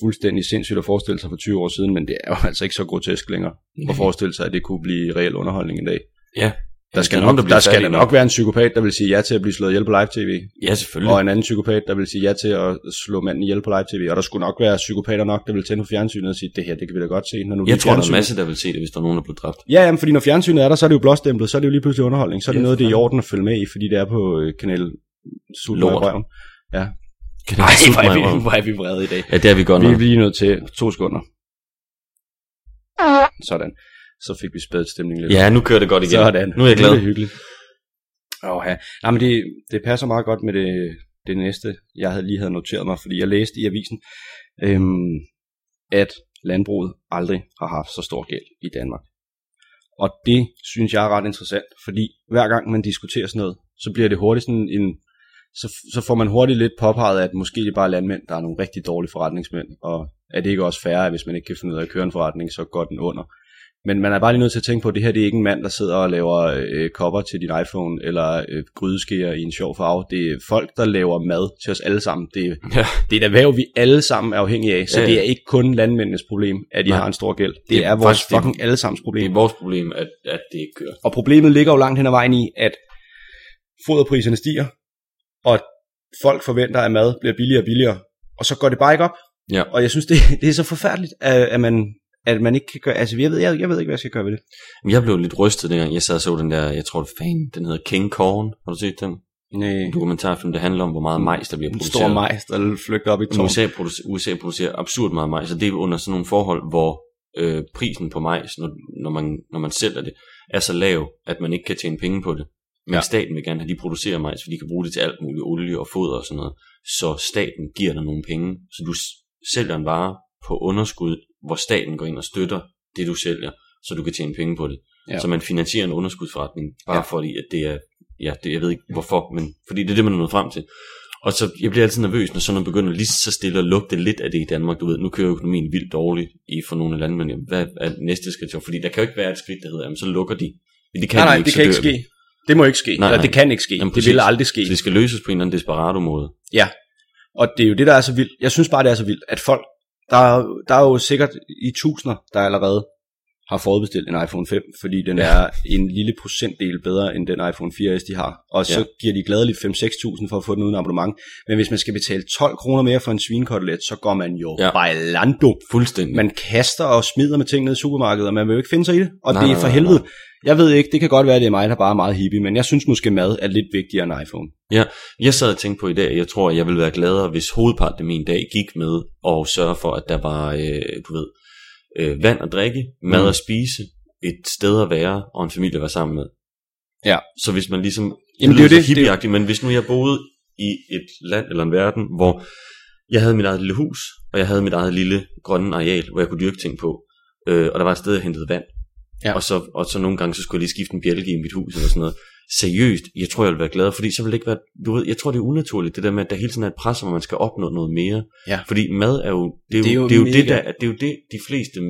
fuldstændig sindssygt at forestille sig for 20 år siden, men det er jo [laughs] altså ikke så grotesk længere at forestille sig, at det kunne blive reel underholdning en dag. Ja. Der skal, nok, nogen, der der, skal der nok være en psykopat, der vil sige ja til at blive slået ihjel på live-tv, Ja, selvfølgelig. og en anden psykopat, der vil sige ja til at slå manden ihjel på live-tv, og der skulle nok være psykopater nok, der vil tænde på fjernsynet og sige, det her, det kan vi da godt se, når nu Jeg tror, der er en fjernsynet." masse, der vil se det, hvis der er nogen, der bliver dræbt. Ja, jamen, fordi når fjernsynet er der, så er det jo blåstemplet, så er det jo lige pludselig underholdning. Så er det Ja, noget, det er i orden at følge med i, fordi det er på øh, kanal Sult Lort. røven. Ja. Kan det Ej, hvor er, vi, hvor er vi vrede i dag. Ja, det er vi godt Vi er lige nødt til to sekunder. Sådan. Så fik vi spædet stemningen lidt. Ja, nu kører det godt igen. Sådan. Nu er jeg glad. Det er hyggeligt. Åh, ja. Nej, men det, det passer meget godt med det, det næste, jeg havde lige havde noteret mig, fordi jeg læste i avisen, øhm, at landbruget aldrig har haft så stor gæld i Danmark. Og det synes jeg er ret interessant, fordi hver gang man diskuterer sådan noget, så bliver det hurtigt sådan en, så, så får man hurtigt lidt påpeget, at måske det er bare landmænd, der er nogle rigtig dårlige forretningsmænd, og er det ikke også færre, at hvis man ikke kan finde ud af at køre en forretning, så går den under. Men man er bare lige nødt til at tænke på, at det her det er ikke en mand, der sidder og laver øh, cover til din iPhone, eller øh, grydeskeer i en sjov farve. Det er folk, der laver mad til os alle sammen. Det, er- Ja. det er et erhverv, vi alle sammen er afhængige af, så Ja, ja, det er ikke kun landmændenes problem, at de Nej. har en stor gæld. Det, Det det er er vores faktisk- det fucking allesammens Det problem. er vores problem, at, at det ikke kører. Og problemet ligger jo langt hen ad vejen i, at foderpriserne stiger, og folk forventer, at mad bliver billigere og billigere, og så går det bare ikke op. Ja. Og jeg synes, det, det er så forfærdeligt, at, at, man, at man ikke kan gøre... Altså, jeg ved, jeg, jeg ved ikke, hvad jeg skal gøre ved det. Jeg blev lidt rystet dengang, jeg sad og så den der, jeg tror det fan, den hedder King Corn. Har du set den? Nej. En dokumentarfilm, der handler om, hvor meget majs, der bliver En produceret. stor majs, der flygter op i tårn. USA, producerer, USA producerer absurd meget majs, og det er under sådan nogle forhold, hvor øh, prisen på majs, når, når, man, når man sælger det, er så lav, at man ikke kan tjene penge på det. Men Ja. staten vil gerne have, at de producerer majs, for de kan bruge det til alt muligt, olie og foder og sådan noget. Så staten giver dig nogle penge, så du sælger en vare på underskud, hvor staten går ind og støtter det, du sælger, så du kan tjene penge på det. Ja. Så man finansierer en underskudsforretning, bare Ja. fordi, at det er, ja, det, jeg ved ikke hvorfor, men fordi det er det, man er nået frem til. Og så, jeg bliver altid nervøs, når sådan noget begynder lige så stille at lugte lidt af det i Danmark. Du ved, nu kører økonomien vildt dårligt i for nogle landmænd. Jamen, Hvad er næste skridt? Fordi der kan jo ikke være et skridt, der hedder, jamen, så lukker de. Men det kan nej, de nej, ikke, det kan ikke ske. Det må ikke ske. Nej, Eller det kan ikke ske. Jamen, det vil aldrig ske. Så det skal løses på en eller anden desperado måde. Ja, og det er jo det, der er så vildt. Jeg synes bare, det er så vildt, at folk, der der er jo sikkert i tusinder, der allerede har forudbestilt en iPhone 5, fordi den er en lille procentdel bedre end den iPhone 4S, de har. Og så Ja. giver de gladeligt 5-6.000 for at få den uden abonnement. Men hvis man skal betale 12 kroner mere for en svinkotelet, så går man jo ja. Ja. bailando. Fuldstændig. Man kaster og smider med ting ned i supermarkedet, og man vil jo ikke finde sig i det. Og Nej, det er nej, for nej, helvede. nej. Jeg ved ikke, det kan godt være, at det er mig, der bare er meget hippie, men jeg synes måske, mad er lidt vigtigere end iPhone. Ja, jeg sad og tænkte på i dag, jeg tror, jeg ville være gladere, hvis hovedparten af min dag gik med at sørge for, at der var, øh, du ved, øh, vand at drikke, mad Mm. at spise, et sted at være, og en familie at være sammen med. Ja. Så hvis man ligesom, Jamen, det det er jo så det, men hvis nu jeg boede i et land eller en verden, hvor jeg havde mit eget lille hus, og jeg havde mit eget lille grønne areal, hvor jeg kunne dyrke ting på, øh, og der var et sted, jeg hentede vand, Ja. og, så, og så nogle gange, så skulle jeg lige skifte en bjælke i mit hus eller sådan noget. Seriøst, jeg tror, jeg vil være glad, fordi så vil det ikke være, du ved, jeg tror, det er unaturligt, det der med, at der hele tiden er et pres, om at man skal opnå noget mere. Ja. Fordi mad er jo, det er jo, Det er jo det, er jo det, der, det er jo det, de fleste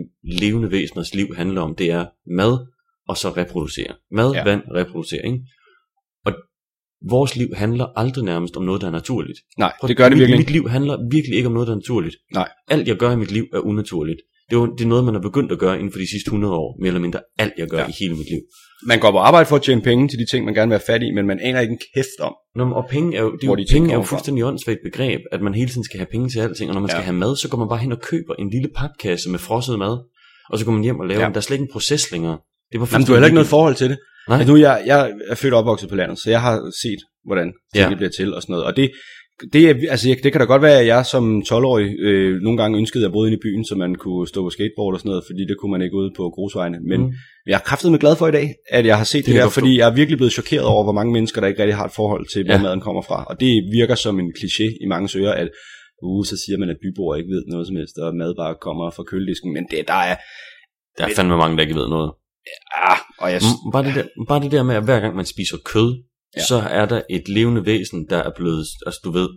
levende væseners liv handler om, det er mad, og så reproducere. Mad, Ja. vand, reproducere, ikke? Og vores liv handler aldrig nærmest om noget, der er naturligt. Nej, Prøv- det gør det mit, virkelig Mit liv handler virkelig ikke om noget, der er naturligt. Nej. Alt jeg gør i mit liv er unaturligt. Det er, jo, det er noget, man har begyndt at gøre inden for de sidste 100 år, mere eller mindre alt jeg gør Ja. i hele mit liv. Man går på arbejde for at tjene penge til de ting, man gerne vil være fat i, men man aner ikke en kæft om. Nå, men- og penge er jo, det er jo, de penge er jo fuldstændig åndssvagt begreb, at man hele tiden skal have penge til alting, og når man Ja. skal have mad, så går man bare hen og køber en lille papkasse med frosset mad, og så går man hjem og laver Ja. den. Der er slet ikke en proces længere. Det var Jamen, du har heller ikke noget forhold til det. Nej. Altså, nu jeg, jeg er født og opvokset på landet, så jeg har set, hvordan tingene Ja. bliver til og sådan noget. Og det, det, altså, det kan da godt være, at jeg som 12-årig øh, nogle gange ønskede, at jeg boede inde i byen, så man kunne stå på skateboard og sådan noget, fordi det kunne man ikke ude på grusvejene. Men mm. Jeg er kraftet med glad for i dag, at jeg har set det, det her, godt fordi jeg er virkelig blevet chokeret over, hvor mange mennesker, der ikke rigtig har et forhold til, hvor ja. Ja. maden kommer fra. Og det virker som en kliché i mange ører, at uh, så siger man, at byboere ikke ved noget som helst, og mad bare kommer fra køledisken. Men det, der er... Der er fandme mange, der ikke ved noget. Ah, og jeg, Bare det, der, bare det der med, at hver gang man spiser kød, Ja. så er der et levende væsen, der er blevet, altså du ved,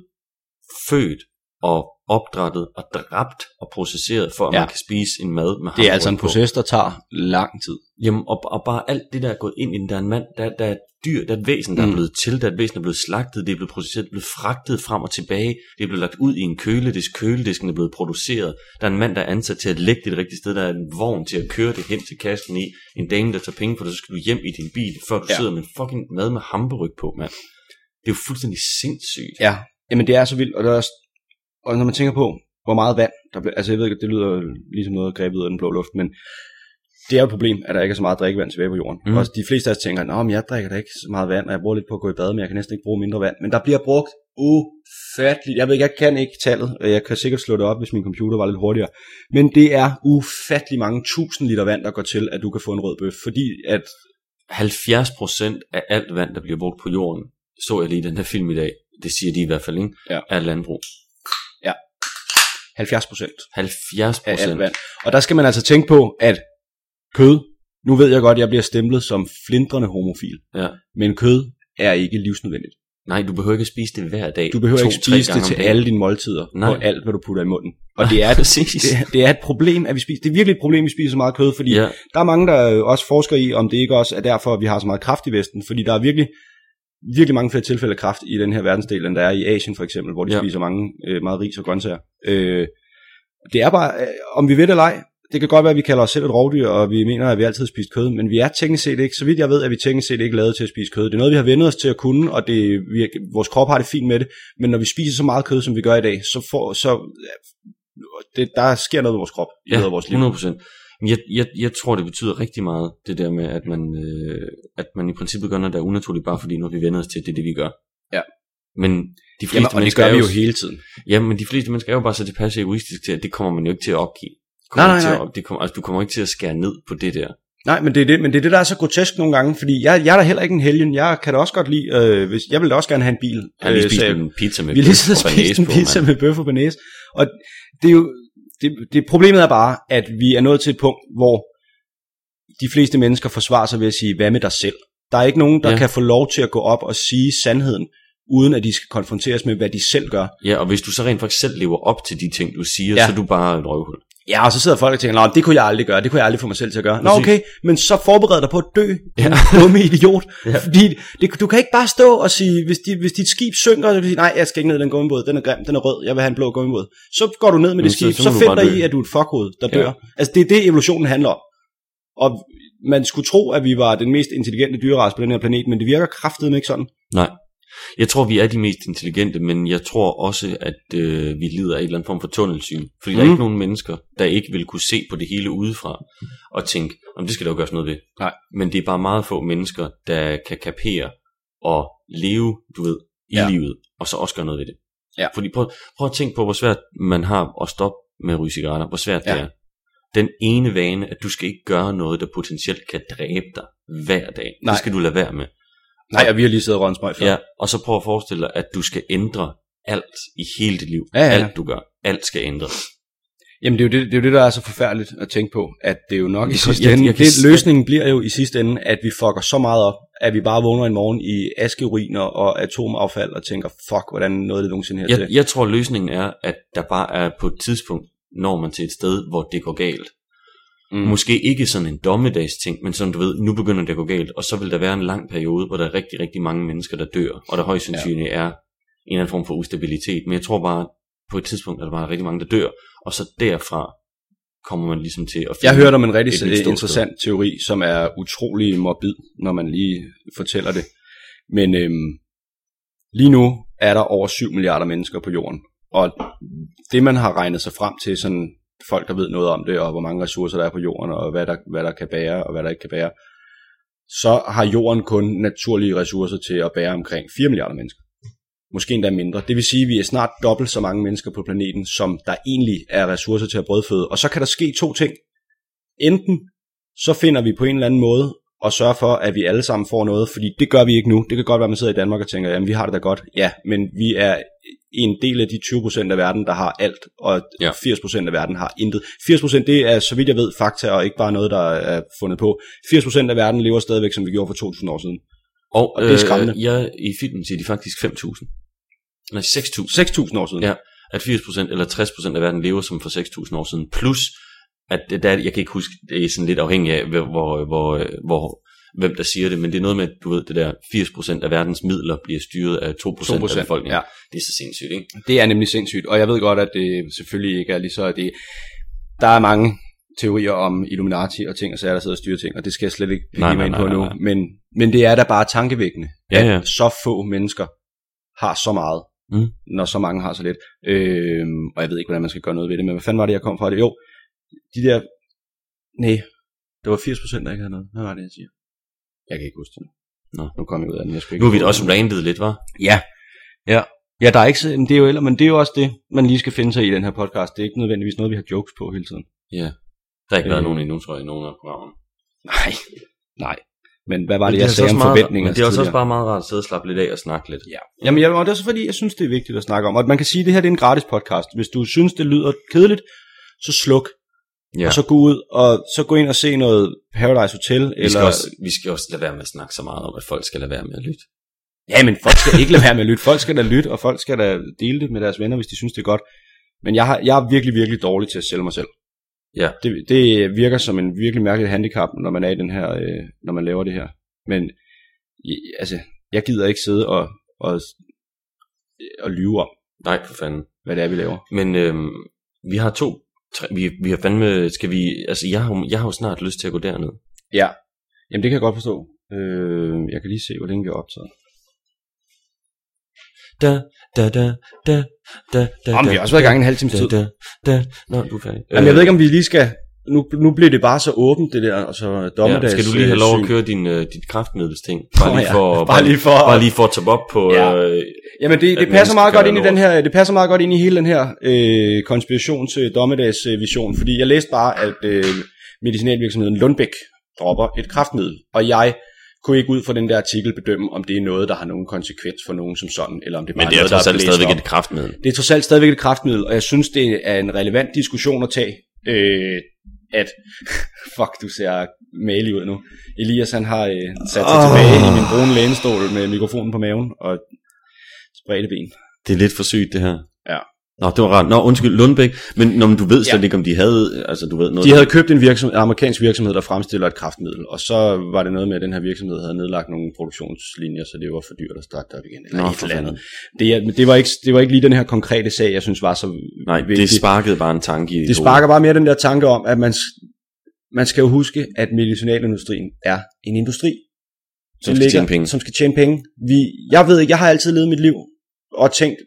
født og opdrettet og dræbt og processeret, for at Ja. man kan spise en mad med det er altså en proces, der tager lang tid. Jamen, og, og bare alt det, der er gået ind i den, der er en mand, der, der er et dyr, der er et væsen, der Mm. mm. er blevet til, der er et væsen, der er blevet slagtet, det er blevet processeret, det er blevet fragtet frem og tilbage, det er blevet lagt ud i en køledisk, køledisken er blevet produceret, der er en mand, der er ansat til at lægge det det rigtige sted, der er en vogn til at køre det hen til kassen i, en dame, der tager penge for det, så skal du hjem i din bil, før du ja. sidder med en fucking mad med hamburg på, mand. Det er jo fuldstændig sindssygt. Ja, jamen det er så vildt, og, det er også, og når man tænker på, hvor meget vand, der bliver, altså jeg ved ikke, det lyder ligesom noget grebet ud af den blå luft, men det er jo et problem, at der ikke er så meget drikkevand tilbage på jorden. Mm. Mm. Og de fleste af os tænker, at jeg drikker da ikke så meget vand, og jeg bruger lidt på at gå i bad, men jeg kan næsten ikke bruge mindre vand. Men der bliver brugt ufatteligt, jeg ved ikke, jeg kan ikke tallet, og jeg kan sikkert slå det op, hvis min computer var lidt hurtigere, men det er ufattelig mange tusind liter vand, der går til, at du kan få en rød bøf, fordi at 70% af alt vand, der bliver brugt på jorden, så jeg lige i den her film i dag, det siger de i hvert fald, ikke? Ja. er landbrug. 70 procent 70 af alt procent. Og der skal man altså tænke på, at kød, nu ved jeg godt, at jeg bliver stemplet som flindrende homofil, Ja. men kød er ikke livsnødvendigt. Nej, du behøver ikke at spise det hver dag. Du behøver to, ikke spise det til alle dine måltider, Nej. og alt, hvad du putter i munden. Og det er, et, det, det er et problem, at vi spiser. Det er virkelig et problem, at vi spiser så meget kød, fordi Ja, der er mange, der øh, også forsker i, om det ikke også er derfor, at vi har så meget kraft i Vesten, fordi der er virkelig virkelig mange flere tilfælde af kraft i den her verdensdel, end der er i Asien for eksempel, hvor de ja. Spiser mange, øh, meget ris og grøntsager. Øh, det er bare, øh, om vi ved det eller ej, det kan godt være, at vi kalder os selv et rovdyr, og vi mener, at vi altid har spist kød, men vi er teknisk set ikke, så vidt jeg ved, at vi teknisk set ikke lavet til at spise kød. Det er noget, vi har vendet os til at kunne, og det, vi, vores krop har det fint med det, men når vi spiser så meget kød, som vi gør i dag, så, får, så det, der sker noget med vores krop i ja vores liv. 100 procent. Jeg, jeg, jeg tror, det betyder rigtig meget, det der med, at man, øh, at man i princippet gør noget, der er unaturligt, bare fordi nu har vi vendt os til, at det er det, vi gør. Ja. Men de fleste Jamen, og det mennesker gør vi jo, hele tiden. Ja, men de fleste mennesker er jo bare så tilpas egoistiske til, at det kommer man jo ikke til at opgive. Nej, Kommer nej, til nej. At, op- det kommer, altså, du kommer ikke til at skære ned på det der. Nej, men det, er det, men det er det, der er så grotesk nogle gange, fordi jeg, jeg er da heller ikke en helgen. Jeg kan da også godt lide, øh, hvis, jeg vil da også gerne have en bil. Jeg har lige øh, spist jeg- en pizza med Vi har lige siddet og bøf spist en på, pizza med bøf og banæs. Og det er jo, det, det, problemet er bare, at vi er nået til et punkt, hvor de fleste mennesker forsvarer sig ved at sige, hvad med dig selv? Der er ikke nogen, der Ja. kan få lov til at gå op og sige sandheden, uden at de skal konfronteres med, hvad de selv gør. Ja, og hvis du så rent faktisk selv lever op til de ting, du siger. Ja. så er du bare et røvhul. Ja, og så sidder folk og tænker, "Nå, det kunne jeg aldrig gøre, det kunne jeg aldrig få mig selv til at gøre. Nå okay, men så forbered dig på at dø, Ja. [laughs] dumme idiot. Ja. Fordi det, du kan ikke bare stå og sige, hvis, de, hvis dit skib synker, så kan du sige, nej, jeg skal ikke ned i den gummibåd, den er grim, den er rød, jeg vil have en blå gummibåd. Så går du ned med Men det skib, så så, så find bare dig i, at du er et fuckhoved, der Ja. dør. Altså det er det, evolutionen handler om. Og man skulle tro, at vi var den mest intelligente dyrerace på den her planet, men det virker kraftedeme ikke sådan. Nej. Jeg tror, vi er de mest intelligente, men jeg tror også, at øh, vi lider af en eller anden form for tunnelsyn. Fordi mm. der er Mm. ikke nogen mennesker, der ikke vil kunne se på det hele udefra og tænke, om det skal der jo gøres noget ved. Nej. Men det er bare meget få mennesker, der kan kapere og leve, du ved, i ja. Livet, og så også gøre noget ved det. Ja. Fordi prøv, prøv at tænke på, hvor svært man har at stoppe med at ryge cigaretter. Hvor svært ja. det er. Den ene vane, at du skal ikke gøre noget, der potentielt kan dræbe dig hver dag. Nej. Det skal du lade være med. Nej, og vi har lige siddet og røget før. Ja, og så prøv at forestille dig, at du skal ændre alt i hele dit liv. Ja, ja. Alt du gør. Alt skal ændres. Jamen det er, jo det, det er jo det, der er så forfærdeligt at tænke på, at det er jo nok Jeg i sidste jeg- ende, jeg kan det, løsningen bliver jo i sidste ende, at vi fucker så meget op, at vi bare vågner en morgen i askeuriner og atomaffald og tænker, fuck, hvordan nåede det nogensinde her Jeg, til? jeg tror, løsningen er, at der bare er på et tidspunkt, når man til et sted, hvor det går galt. Mm. Måske ikke sådan en dommedagsting, men som du ved, nu begynder det at gå galt, og så vil der være en lang periode, hvor der er rigtig, rigtig mange mennesker, der dør, og der højst sandsynligt ja. er en eller anden form for ustabilitet. Men jeg tror bare, på et tidspunkt er der bare rigtig mange, der dør, og så derfra kommer man ligesom til at finde Jeg hørte om en rigtig et interessant teori, som er utrolig morbid, når man lige fortæller det. Men øhm, lige nu er der over 7 milliarder mennesker på jorden. Og det man har regnet sig frem til, sådan folk der ved noget om det, og hvor mange ressourcer der er på jorden, og hvad der, hvad der kan bære, og hvad der ikke kan bære, så har jorden kun naturlige ressourcer til at bære omkring 4 milliarder mennesker. Måske endda mindre. Det vil sige, at vi er snart dobbelt så mange mennesker på planeten, som der egentlig er ressourcer til at brødføde. Og så kan der ske to ting. Enten så finder vi på en eller anden måde og sørger for, at vi alle sammen får noget, fordi det gør vi ikke nu. Det kan godt være, at man sidder i Danmark og tænker, jamen vi har det da godt. Ja, men vi er en del af de 20% af verden, der har alt, og Ja. ja. 80% af verden har intet. 80% det er, så vidt jeg ved, fakta, og ikke bare noget, der er fundet på. 80% af verden lever stadigvæk, som vi gjorde for 2000 år siden. Og, Og det er skræmmende. Øh, ja, i filmen siger de faktisk 5.000. Nej, 6.000. 6.000 år siden. Ja. At 80% eller 60% af verden lever som for 6.000 år siden. Plus, at der, jeg kan ikke huske, det er sådan lidt afhængigt af, hvor, hvor, hvor, hvem der siger det, men det er noget med, at du ved, det der 80% af verdens midler bliver styret af 2%, 2% af befolkningen. ja. Det er så sindssygt, ikke? Det er nemlig sindssygt, og jeg ved godt, at det selvfølgelig ikke er lige så, at det, der er mange teorier om Illuminati og ting og sager, der sidder og styrer ting, og det skal jeg slet ikke blive mig ind på nej, nu, nej, men, men det er da bare tankevækkende, Ja, at ja. så få mennesker har så meget, Mm. når så mange har så lidt, øhm, og jeg ved ikke, hvordan man skal gøre noget ved det, men hvad fanden var det, jeg kom fra det? Jo, de der, nej, det var 80% der ikke havde noget, hvad var det, jeg siger? Jeg kan ikke huske det. Nå. Nu kom jeg ud af den, jeg Nu har vi da også randet lidt, var? Ja, ja. Ja, der er ikke, så- men det er jo eller, men det er jo også det, man lige skal finde sig i den her podcast. Det er ikke nødvendigvis noget, vi har jokes på hele tiden. Ja. Der har ikke været Øh. nogen endnu, tror jeg, i nogen af programmerne. Nej, nej. Men hvad var det, Men jeg sagde om meget- forventninger Men det er også, også bare meget rart at sidde og slappe lidt af og snakke lidt. Ja. Jamen, jeg, og det er også fordi, jeg synes, det er vigtigt at snakke om. Og man kan sige, at det her det er en gratis podcast. Hvis du synes, det lyder kedeligt, så sluk. Ja. Og så gå ud og så gå ind og se noget Paradise Hotel. Vi skal, eller... også, vi skal også lade være med at snakke så meget om, at folk skal lade være med at lytte. Ja, men folk skal ikke lade være med at lytte. Folk skal da lytte, og folk skal da dele det med deres venner, hvis de synes, det er godt. Men jeg, har, jeg er virkelig, virkelig dårlig til at sælge mig selv. Ja. Det, det virker som en virkelig mærkelig handicap, når man er i den her, øh, når man laver det her. Men altså, jeg gider ikke sidde og, og, og lyve om, Nej, for fanden. hvad det er, vi laver. Men øhm, vi har to, vi, vi har fandme, skal vi, altså jeg har, jeg har jo snart lyst til at gå derned. Ja, jamen det kan jeg godt forstå. Øh, jeg kan lige se, hvor længe vi har optaget. Da, da, da, da, da, da, Jamen, vi har også været i gang en halv times da, tid. da, da, Nå, du er færdig. Jamen, jeg ved ikke, om vi lige skal... Nu, nu bliver det bare så åbent, det der, og så ja, dommedags... skal du lige have lov at øh, køre din, øh, dit kraftmiddelsting? Bare Nå lige ja, for, bare lige for- bare lige for at tage op på... Ja. Øh, Jamen det, det passer meget godt ind i er den her, det passer meget godt ind i hele den her øh, konspirations øh, dommedags øh, fordi jeg læste bare, at øh, medicinalvirksomheden Lundbæk, dropper et kraftmiddel. Og jeg kunne ikke ud fra den der artikel bedømme, om det er noget, der har nogen konsekvens for nogen som sådan, eller om det bare Men det er noget, der trods alt stadigvæk op. et kraftmiddel. Det er trods alt stadigvæk et kraftmiddel, og jeg synes, det er en relevant diskussion at tage, øh, at, [laughs] fuck, du ser malig ud nu. Elias, han har øh, sat sig oh. tilbage i min brune lænestol med mikrofonen på maven og spredte ben. Det er lidt for sygt, det her. Nå, det var rart. Nå, undskyld, Lundbæk. Men når du ved slet Ja. ikke, om de havde, altså du ved noget. De havde købt en, virksomhed, en amerikansk virksomhed, der fremstiller et kraftmiddel, og så var det noget med, at den her virksomhed havde nedlagt nogle produktionslinjer, så det var for dyrt at starte det op igen. Eller Nå, et eller andet. Det, men det, var ikke, det var ikke lige den her konkrete sag, jeg synes var så Nej, det vigtig. sparkede bare en tanke i Det sparker bare mere den der tanke om, at man, man skal jo huske, at medicinalindustrien er en industri, Som skal tjene penge. Som skal tjene penge. Vi, jeg ved ikke, jeg har altid levet mit liv og tænkt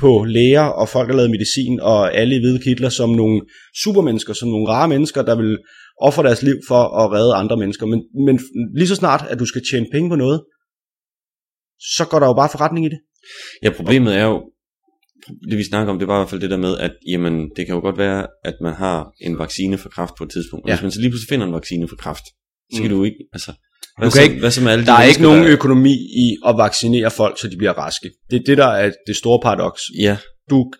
på læger og folk, der lavede medicin og alle i hvide kitler som nogle supermennesker, som nogle rare mennesker, der vil ofre deres liv for at redde andre mennesker. Men, men lige så snart, at du skal tjene penge på noget, så går der jo bare forretning i det. Ja, problemet er jo, det vi snakker om, det var i hvert fald det der med, at jamen, det kan jo godt være, at man har en vaccine for kræft på et tidspunkt. Og Ja. Hvis man så lige pludselig finder en vaccine for kræft, så kan Mm. du ikke, altså, hvad, kan så, ikke- hvad så med alle de Der er ikke nogen der- økonomi i at vaccinere folk, så de bliver raske. Det er det, der er det store paradoks. Ja, Du,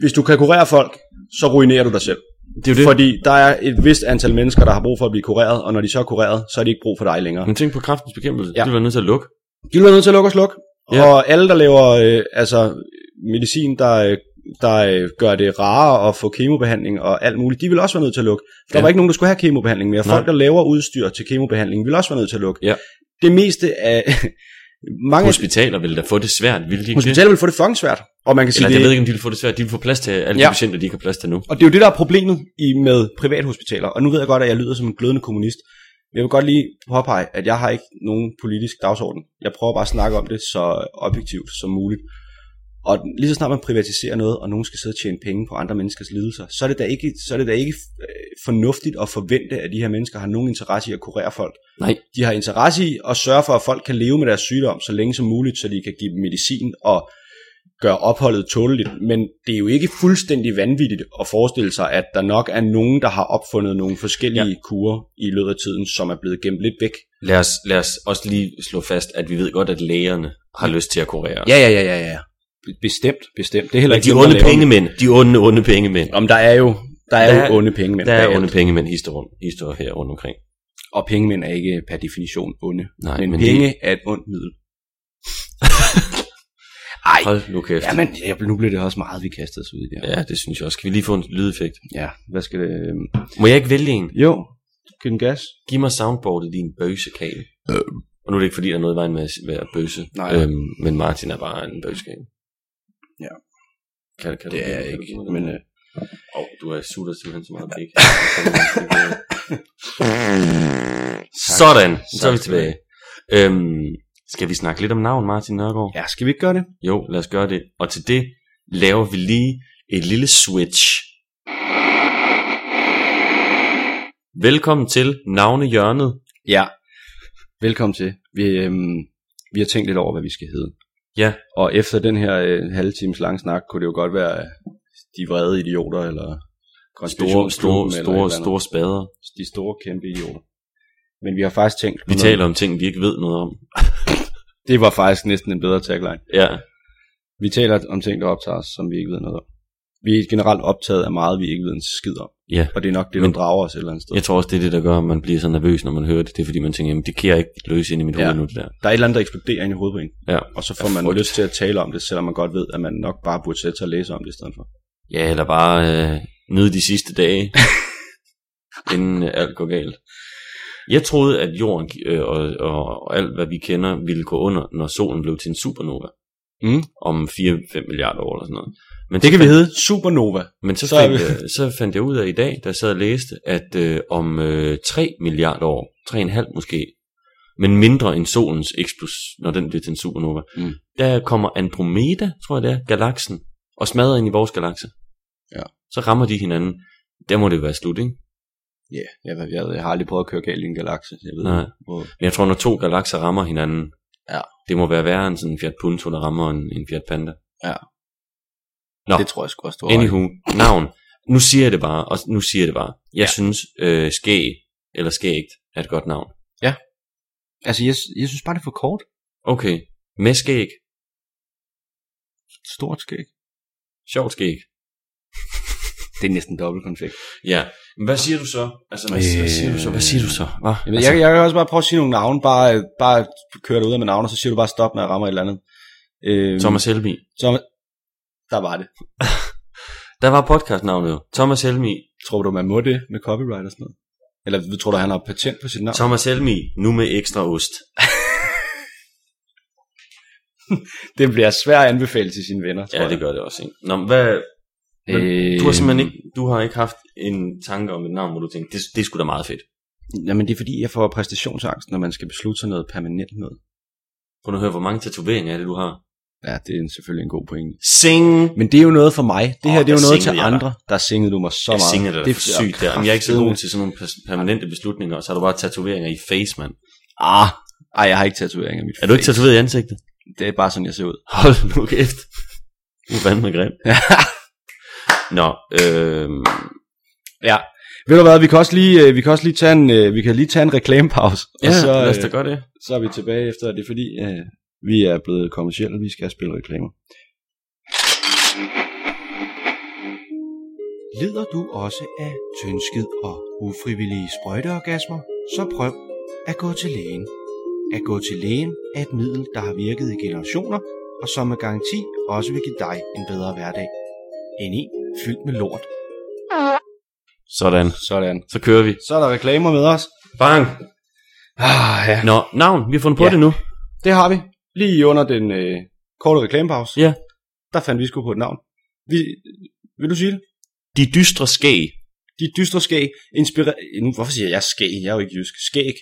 hvis du kan kurere folk, så ruinerer du dig selv. det er det. Fordi der er et vist antal mennesker, der har brug for at blive kureret, og når de så er kureret, så er de ikke brug for dig længere. Men tænk på kræftens bekæmpelse, Ja. det var nødt til at lukke. De være nødt til at lukke og slukke. Ja. Og alle, der laver øh, altså, medicin, der, øh, der øh, gør det rarere at få kemobehandling og alt muligt, de vil også være nødt til at lukke. For ja. der var ikke nogen, der skulle have kemobehandling mere. Nej. Folk, der laver udstyr til kemobehandling, vil også være nødt til at lukke. Ja. Det meste af... [laughs] mange Hospitaler vil da få det svært, vil de ikke det? hospitaler vil få det fucking svært. Og man kan sige, Eller det, jeg ved ikke, om de vil få det svært. De vil få plads til alle Ja. de patienter, de ikke har plads til nu. Og det er jo det, der er problemet i, med privathospitaler. Og nu ved jeg godt, at jeg lyder som en glødende kommunist. Men Jeg vil godt lige påpege, at jeg har ikke nogen politisk dagsorden. Jeg prøver bare at snakke om det så objektivt som muligt. Og lige så snart man privatiserer noget, og nogen skal sidde og tjene penge på andre menneskers lidelser, så er det da ikke, så er det da ikke øh, fornuftigt at forvente, at de her mennesker har nogen interesse i at kurere folk. Nej. De har interesse i at sørge for, at folk kan leve med deres sygdom så længe som muligt, så de kan give dem medicin og gøre opholdet tåleligt. Men det er jo ikke fuldstændig vanvittigt at forestille sig, at der nok er nogen, der har opfundet nogle forskellige ja. kurer i løbet af tiden, som er blevet gemt lidt væk. Lad os, lad os også lige slå fast, at vi ved godt, at lægerne har lyst til at kurere. Ja, ja, ja, ja, ja. Bestemt, bestemt. Det er heller Men ikke de onde pengemænd, de onde, onde pengemænd. Om der er jo, der er Der er- jo onde pengemænd. Der er onde pengemænd historie, historie her rundt omkring. Og pengemænd er ikke per definition onde. Nej, men, men penge er et ondt middel. [laughs] Ej, Hold nu kæft. ja, men ja, nu bliver det også meget, vi kaster os ud i det her. Ja, det synes jeg også. Kan vi lige få en lydeffekt? Ja, hvad skal det... øhm, Må jeg ikke vælge en? Jo, giv den gas. Giv mig soundboardet, din bøsekale. Og nu er det ikke fordi, der er noget i vejen med at være bøse. Nej. Øhm, men Martin er bare en bøsekale. Ja. Kan, kan Det du, er kan ikke, du, men... Øh, oh, du er sutter simpelthen så meget [laughs] pik. Sådan, så er vi tilbage. Øhm, skal vi snakke lidt om navn, Martin Nørgaard? ja, skal vi ikke gøre det? Jo, lad os gøre det. Og til det laver vi lige et lille switch. Velkommen til navnehjørnet. Ja. Velkommen til. Vi, øhm, vi har tænkt lidt over, hvad vi skal hedde. Ja, Og efter den her øh, halve times lang snak, kunne det jo godt være øh, de vrede idioter, eller store, store, eller store, store spader. De store, kæmpe idioter. Men vi har faktisk tænkt... Vi taler om ting, vi ikke ved noget om. [laughs] Det var faktisk næsten en bedre tagline. Ja, Vi taler om ting, der optager os, som vi ikke ved noget om. Vi er generelt optaget af meget, vi ikke ved en skid om. ja. Og det er nok det, der Men- drager os et eller andet sted. Jeg tror også, det er det, der gør, at man bliver så nervøs, når man hører det. Det er fordi, man tænker, jamen, det kan jeg ikke løse ind i mit Ja. hoved nu, det der. Der er et eller andet, der eksploderer ind i hovedet på en. Ja. Og så får man frygt. lyst til at tale om det, selvom man godt ved, at man nok bare burde sætte sig og læse om det i stedet for. Ja, eller bare øh, nyde de sidste dage, [laughs] inden øh, alt går galt. Jeg troede, at jorden øh, og, og, og alt, hvad vi kender, ville gå under, når solen blev til en supernova. Mm. Om 4-5 milliarder år eller sådan noget. Men Det kan vi hedde Supernova. Men så, Så fandt, jeg, så fandt jeg ud af i dag, da jeg sad og læste, at øh, om øh, 3 milliarder år, 3,5 måske, men mindre end solens eksplos, når den bliver til en supernova, Mm. der kommer Andromeda, tror jeg det er, galaksen, og smadrer ind i vores galakse. Ja. Så rammer de hinanden. Der må det være slut, ikke? Ja, yeah, jeg, jeg, jeg har aldrig prøvet at køre galt i en galakse. Jeg ved Nej. hvor... Men jeg tror, når to galakser rammer hinanden, Ja. det må være værre end sådan en Fiat Punto, der rammer en, en Fiat Panda. Nå. Det tror jeg sgu også, du har. Anywho, navn. Nu siger jeg det bare, og nu siger jeg det bare. Jeg Ja. synes, øh, skæg, eller skægt, er et godt navn. Altså, jeg, jeg synes bare, det er for kort. Okay. Med skæg. Stort skæg. Sjovt skæg. Det er næsten dobbelt konfekt. Ja. Men hvad siger du så? Altså, hvad, hvad siger du så? Hvad siger du så? Hvad? Jamen, Altså, jeg, jeg kan også bare prøve at sige nogle navne. Bare, bare køre dig ud af med navne, og så siger du bare stop, når jeg rammer et eller andet. Øhm, Thomas Helmi. Thomas. Der var det. [laughs] Der var podcastnavnet jo. Thomas Helmi. Tror du, man må det med copyright og sådan noget? Eller tror du, han har patent på sit navn? Thomas Helmi. Nu med ekstra ost. [laughs] Det bliver svært at anbefale til sine venner, tror Ja, jeg. det gør det også. Ikke? Nå, men hvad, Øh, du har simpelthen ikke, du har ikke haft en tanke om et navn, hvor du tænkte, det, det er sgu da meget fedt. Jamen, det er fordi, jeg får præstationsangst, når man skal beslutte sig noget permanent noget. Prøv at høre, hvor mange tatoveringer er det, du har? Ja, det er selvfølgelig en god pointe. Sing! Men det er jo noget for mig. Det her, det er jo der noget til andre. Der singede du mig så Jeg meget. det, det er sygt der. Jamen, jeg er ikke så god til sådan nogle permanente beslutninger, og så har du bare tatoveringer i face, mand. Ah, ej, jeg har ikke tatoveringer i mit Er du ikke face. tatoveret i ansigtet? Det er bare sådan, jeg ser ud. Hold nu kæft. Du er fandme grim. Nå, øhm, Ja. Ved du hvad, vi kan også lige, øh, vi kan også lige tage en, øh, vi kan lige tage en reklamepause. ja, og så, lad os da øh, gøre det. så er vi tilbage efter, det fordi, øh, vi er blevet kommersielle, vi skal spille reklamer. Lider du også af tyndskid og ufrivillige sprøjteorgasmer? Så prøv at gå til lægen. At gå til lægen er et middel, der har virket i generationer, og som med garanti også vil give dig en bedre hverdag. End en fyldt med lort. Sådan, Sådan. så kører vi. Så er der reklamer med os. Bang! Ah, ja. Nå, navn, vi har fundet på Ja. det nu. Det har vi. Lige under den øh, korte reklamepause. Ja. Der fandt vi sgu på et navn. Vi, vil du sige det? De dystre skæg. De dystre skæg inspirerer... Nu, hvorfor siger jeg skæg? Jeg er jo ikke jysk. Skæg.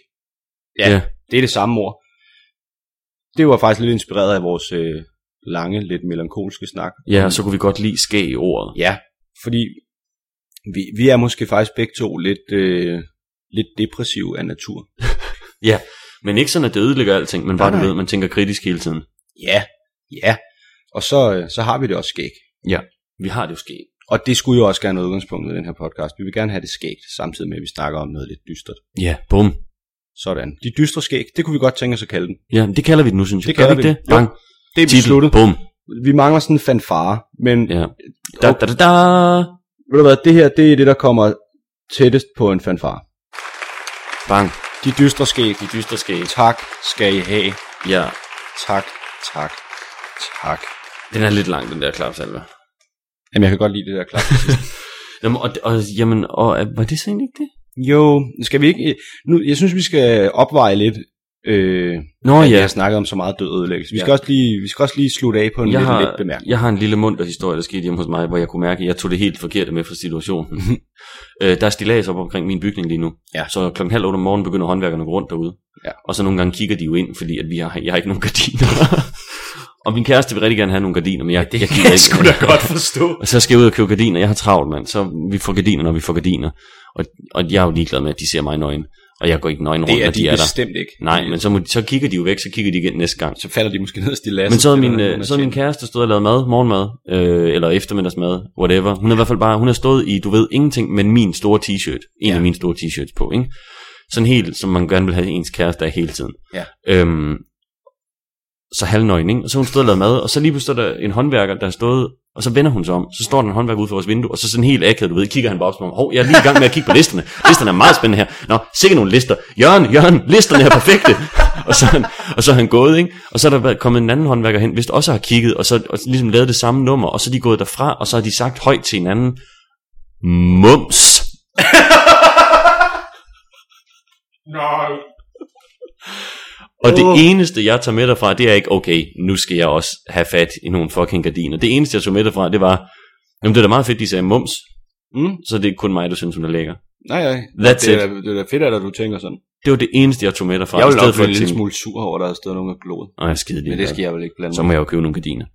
Ja, Ja. det er det samme ord. Det var faktisk lidt inspireret af vores øh, lange, lidt melankolske snak. Ja, og så kunne vi godt lide skæg i ordet. Ja, fordi vi, vi er måske faktisk begge to lidt, øh, lidt depressive af natur. [laughs] Men ikke sådan, at det ødelægger alting, men bare Nej, du nej. ved, man tænker kritisk hele tiden. Ja, ja. Og så, øh, så har vi det også skæg. Vi har det jo skæg. Og det skulle jo også gerne være udgangspunktet i den her podcast. Vi vil gerne have det skægt, samtidig med, at vi snakker om noget lidt dystert. Ja, bum. Sådan. De dystre skæg, det kunne vi godt tænke os at kalde den. Ja, det kalder vi det nu, synes jeg. Det kalder vi det? det. Bang. Det er besluttet. Bum. Vi mangler sådan en fanfare, men Ja. Da, da, da, da. ved du hvad, det her, det er det, der kommer tættest på en fanfare. Bang. De dystre skæg. De dystre skæg. Tak skal I have. Ja. Tak, tak, tak. Den er lidt lang, den der klapsalve. Jamen, jeg kan godt lide det der klap. [laughs] Jamen, og, og, jamen, og, var det så egentlig ikke det? jo, skal vi ikke... Nu, jeg synes, vi skal opveje lidt, øh, Nå ja, har snakket om så meget død ødelæggelse. Vi skal, Ja. også lige, vi skal også lige slutte af på en jeg lidt, har, lidt bemærkning. jeg har en lille munter historie, der skete hjemme hos mig, hvor jeg kunne mærke, at jeg tog det helt forkerte med fra situationen. [laughs] øh, der er stilas op omkring min bygning lige nu. Ja. Så klokken halv otte om morgenen begynder håndværkerne at gå rundt derude. Ja. Og så nogle gange kigger de jo ind, fordi at vi har, jeg har ikke nogen gardiner. [laughs] og min kæreste vil rigtig gerne have nogle gardiner, men jeg, det jeg [laughs] kigger ikke. forstå. Og så skal jeg ud og købe gardiner. Jeg har travlt, mand. Så vi får gardiner, når vi får gardiner. Og, og jeg er jo ligeglad med, at de ser mig nøgen. Og jeg går ikke nøgen rundt, Det er når de, de er der. bestemt ikke. Nej, men så, må, de- så kigger de jo væk, så kigger de igen næste gang. Så falder de måske ned og stilasser. Men så havde min, øh, så min kæreste stået og lavet mad, morgenmad, øh, eller eftermiddagsmad, whatever. Hun har i hvert fald bare, hun har stået i, du ved, ingenting, men min store t-shirt. En Ja. af mine store t-shirts på, ikke? Sådan helt, som man gerne vil have ens kæreste af hele tiden. Ja. Øhm, så halvnøgen, ikke? Og så hun stod og lavede mad, og så lige pludselig står der en håndværker, der har stået, og så vender hun sig om. Så står der en håndværker ude for vores vindue, og så sådan helt akavet, du ved, kigger han bare op som om, hov, jeg er lige i gang med at kigge på listerne. Listerne er meget spændende her. Nå, sikkert nogle lister. Jørgen, Jørgen, listerne er perfekte. og, så, han, og så er han gået, ikke? Og så er der kommet en anden håndværker hen, hvis også har kigget, og så og ligesom lavet det samme nummer, og så er de gået derfra, og så har de sagt højt til hinanden, mums. Nej. Og det eneste, jeg tager med derfra, det er ikke, okay, nu skal jeg også have fat i nogle fucking gardiner. Det eneste, jeg tog med derfra, det var, jamen det er da meget fedt, de sagde mums, Mm. så det er kun mig, der synes, hun er lækker. Nej, nej. That's det, er, it. det er da fedt, at du tænker sådan. Det var det eneste, jeg tog med derfra. Jeg i vil stedet nok blive en lille smule sur over, at der er stået nogen af. Åh, jeg skide Men det skal jeg vel ikke blande Så må jeg jo købe nogle gardiner.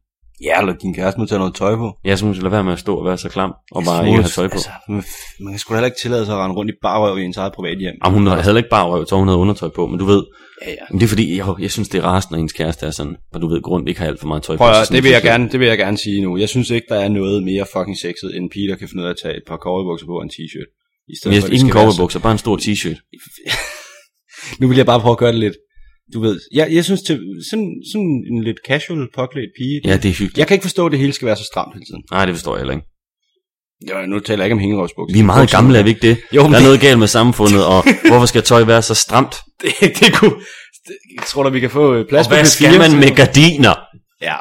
Ja, eller din kæreste må tage noget tøj på. Jeg synes, lade være med at stå og være så klam, og bare ikke have synes, tøj på. Altså, man, kan sgu da heller ikke tillade sig at rende rundt i barrøv i ens eget privat hjem. Jamen, hun havde ikke bare røv, så hun havde undertøj på, men du ved, Ja, ja. men det er fordi, jeg, jeg synes, det er rarest, når ens kæreste er sådan, hvor du ved, grund ikke har alt for meget tøj Prøv på. så det vil jeg gerne, det vil jeg gerne sige nu. Jeg synes ikke, der er noget mere fucking sexet, end der kan finde ud af at tage et par cowboybukser på og en t-shirt. I stedet Men for, at jeg, det ikke en skal være coverbukser, bare en stor t-shirt. så- [laughs] nu vil jeg bare prøve at gøre det lidt, du ved, jeg, jeg synes til sådan, sådan en lidt casual påklædt pige, Ja, det er hyggeligt. jeg kan ikke forstå, at det hele skal være så stramt hele tiden. Nej, det forstår jeg heller ikke. Jo, nu taler jeg ikke om hængerøvsbukser. Vi er meget gamle, er vi ikke det? Jo, men der er noget galt med samfundet, og [laughs] hvorfor skal tøj være så stramt? det, det kunne, det, jeg tror da, vi kan få øh, plads Og hvad på skal P4 man med gardiner? Ja,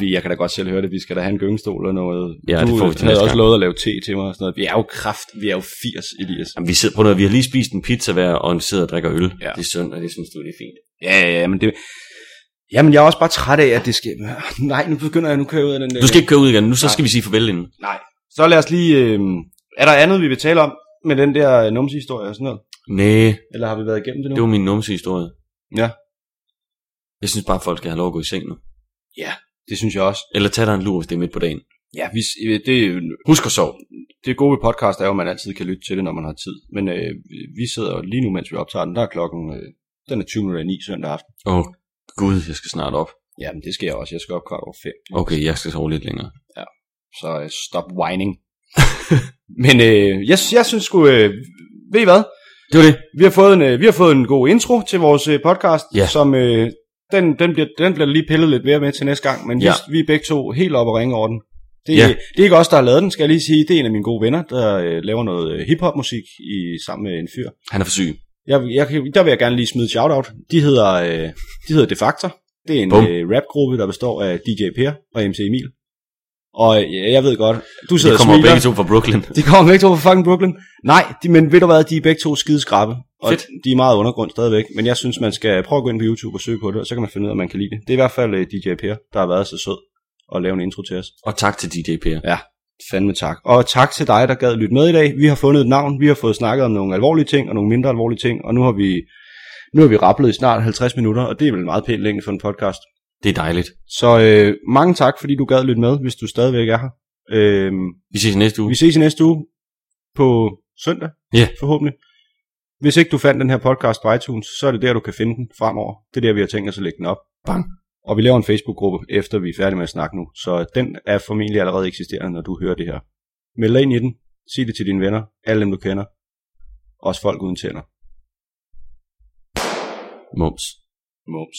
Vi- jeg kan da godt selv høre det. Vi skal da have en gyngestol og noget. Ja, du det får vi til havde også gang. lovet at lave te til mig og sådan noget. Vi er jo kraft, vi er jo 80, Elias. Jamen, vi, sidder, prøv noget, vi har lige spist en pizza hver, og vi sidder og drikker øl. Ja. Det er synd, og det synes du, det er fint. Ja, ja, ja, men det... Jamen, jeg er også bare træt af, at det skal... Nej, nu begynder jeg, nu kører jeg ud af den der... Du skal ikke køre ud igen, nu så skal vi sige farvel inden. Nej. Så lad os lige... Øh... Er der andet, vi vil tale om med den der øh, numsehistorie og sådan noget? Nej, Eller har vi været igennem det nu? det var min numse historie. Ja. Jeg synes bare, folk skal have lov at gå i seng nu. Ja, det synes jeg også. Eller tag dig en lur, hvis det er midt på dagen. Ja, vi, øh, det, husk at sove. Det gode ved podcast er jo, at man altid kan lytte til det, når man har tid. Men øh, vi sidder lige nu, mens vi optager den. Der er klokken... Øh, den er 20 minutter i 9 søndag aften. Åh, oh, gud, jeg skal snart op. Jamen, det skal jeg også. Jeg skal op kvart over fem. Okay, jeg skal sove lidt længere. Så øh, stop whining. [laughs] Men øh, jeg, jeg synes sgu... Øh, ved I hvad? Det var det. Vi har fået en, øh, vi har fået en god intro til vores øh, podcast, Ja. som øh, den, den, bliver, den bliver lige pillet lidt mere med til næste gang, men Ja. vi, vi er begge to helt oppe og ringe over den. Det, Ja. det er ikke os, der har lavet den, skal jeg lige sige. Det er en af mine gode venner, der øh, laver noget øh, hiphop-musik i, sammen med en fyr. Han er for syg. Jeg, jeg, der vil jeg gerne lige smide et shout-out. De hedder, øh, de hedder Defactor. Det er en Bum. øh, rapgruppe, der består af DJ Per og MC Emil. Og øh, jeg ved godt, du De sidder og kommer smiler. begge to fra Brooklyn. De kommer begge to fra fucking Brooklyn. Nej, de, men ved du hvad, de er begge to skide skrabe. Og Fedt. de er meget undergrund stadigvæk. Men jeg synes, man skal prøve at gå ind på YouTube og søge på det, og så kan man finde ud af, om man kan lide det. Det er i hvert fald uh, DJ Per, der har været så sød og lave en intro til os. Og tak til DJ Per. Ja, fandme tak. Og tak til dig, der gad lytte med i dag. Vi har fundet et navn, vi har fået snakket om nogle alvorlige ting og nogle mindre alvorlige ting, og nu har vi, nu har vi rapplet i snart 50 minutter, og det er vel en meget pænt længde for en podcast. Det er dejligt. Så øh, mange tak, fordi du gad lytte med, hvis du stadigvæk er her. Øh, Vi ses næste uge. vi ses i næste uge på søndag, Ja. forhåbentlig. Hvis ikke du fandt den her podcast på iTunes, så er det der, du kan finde den fremover. Det er der, vi har tænkt os at lægge den op. Bang. Og vi laver en Facebook-gruppe, efter vi er færdige med at snakke nu. Så den er formentlig allerede eksisterende, når du hører det her. Meld dig ind i den. Sig det til dine venner. Alle dem, du kender. Også folk uden tænder. Mums. Mums.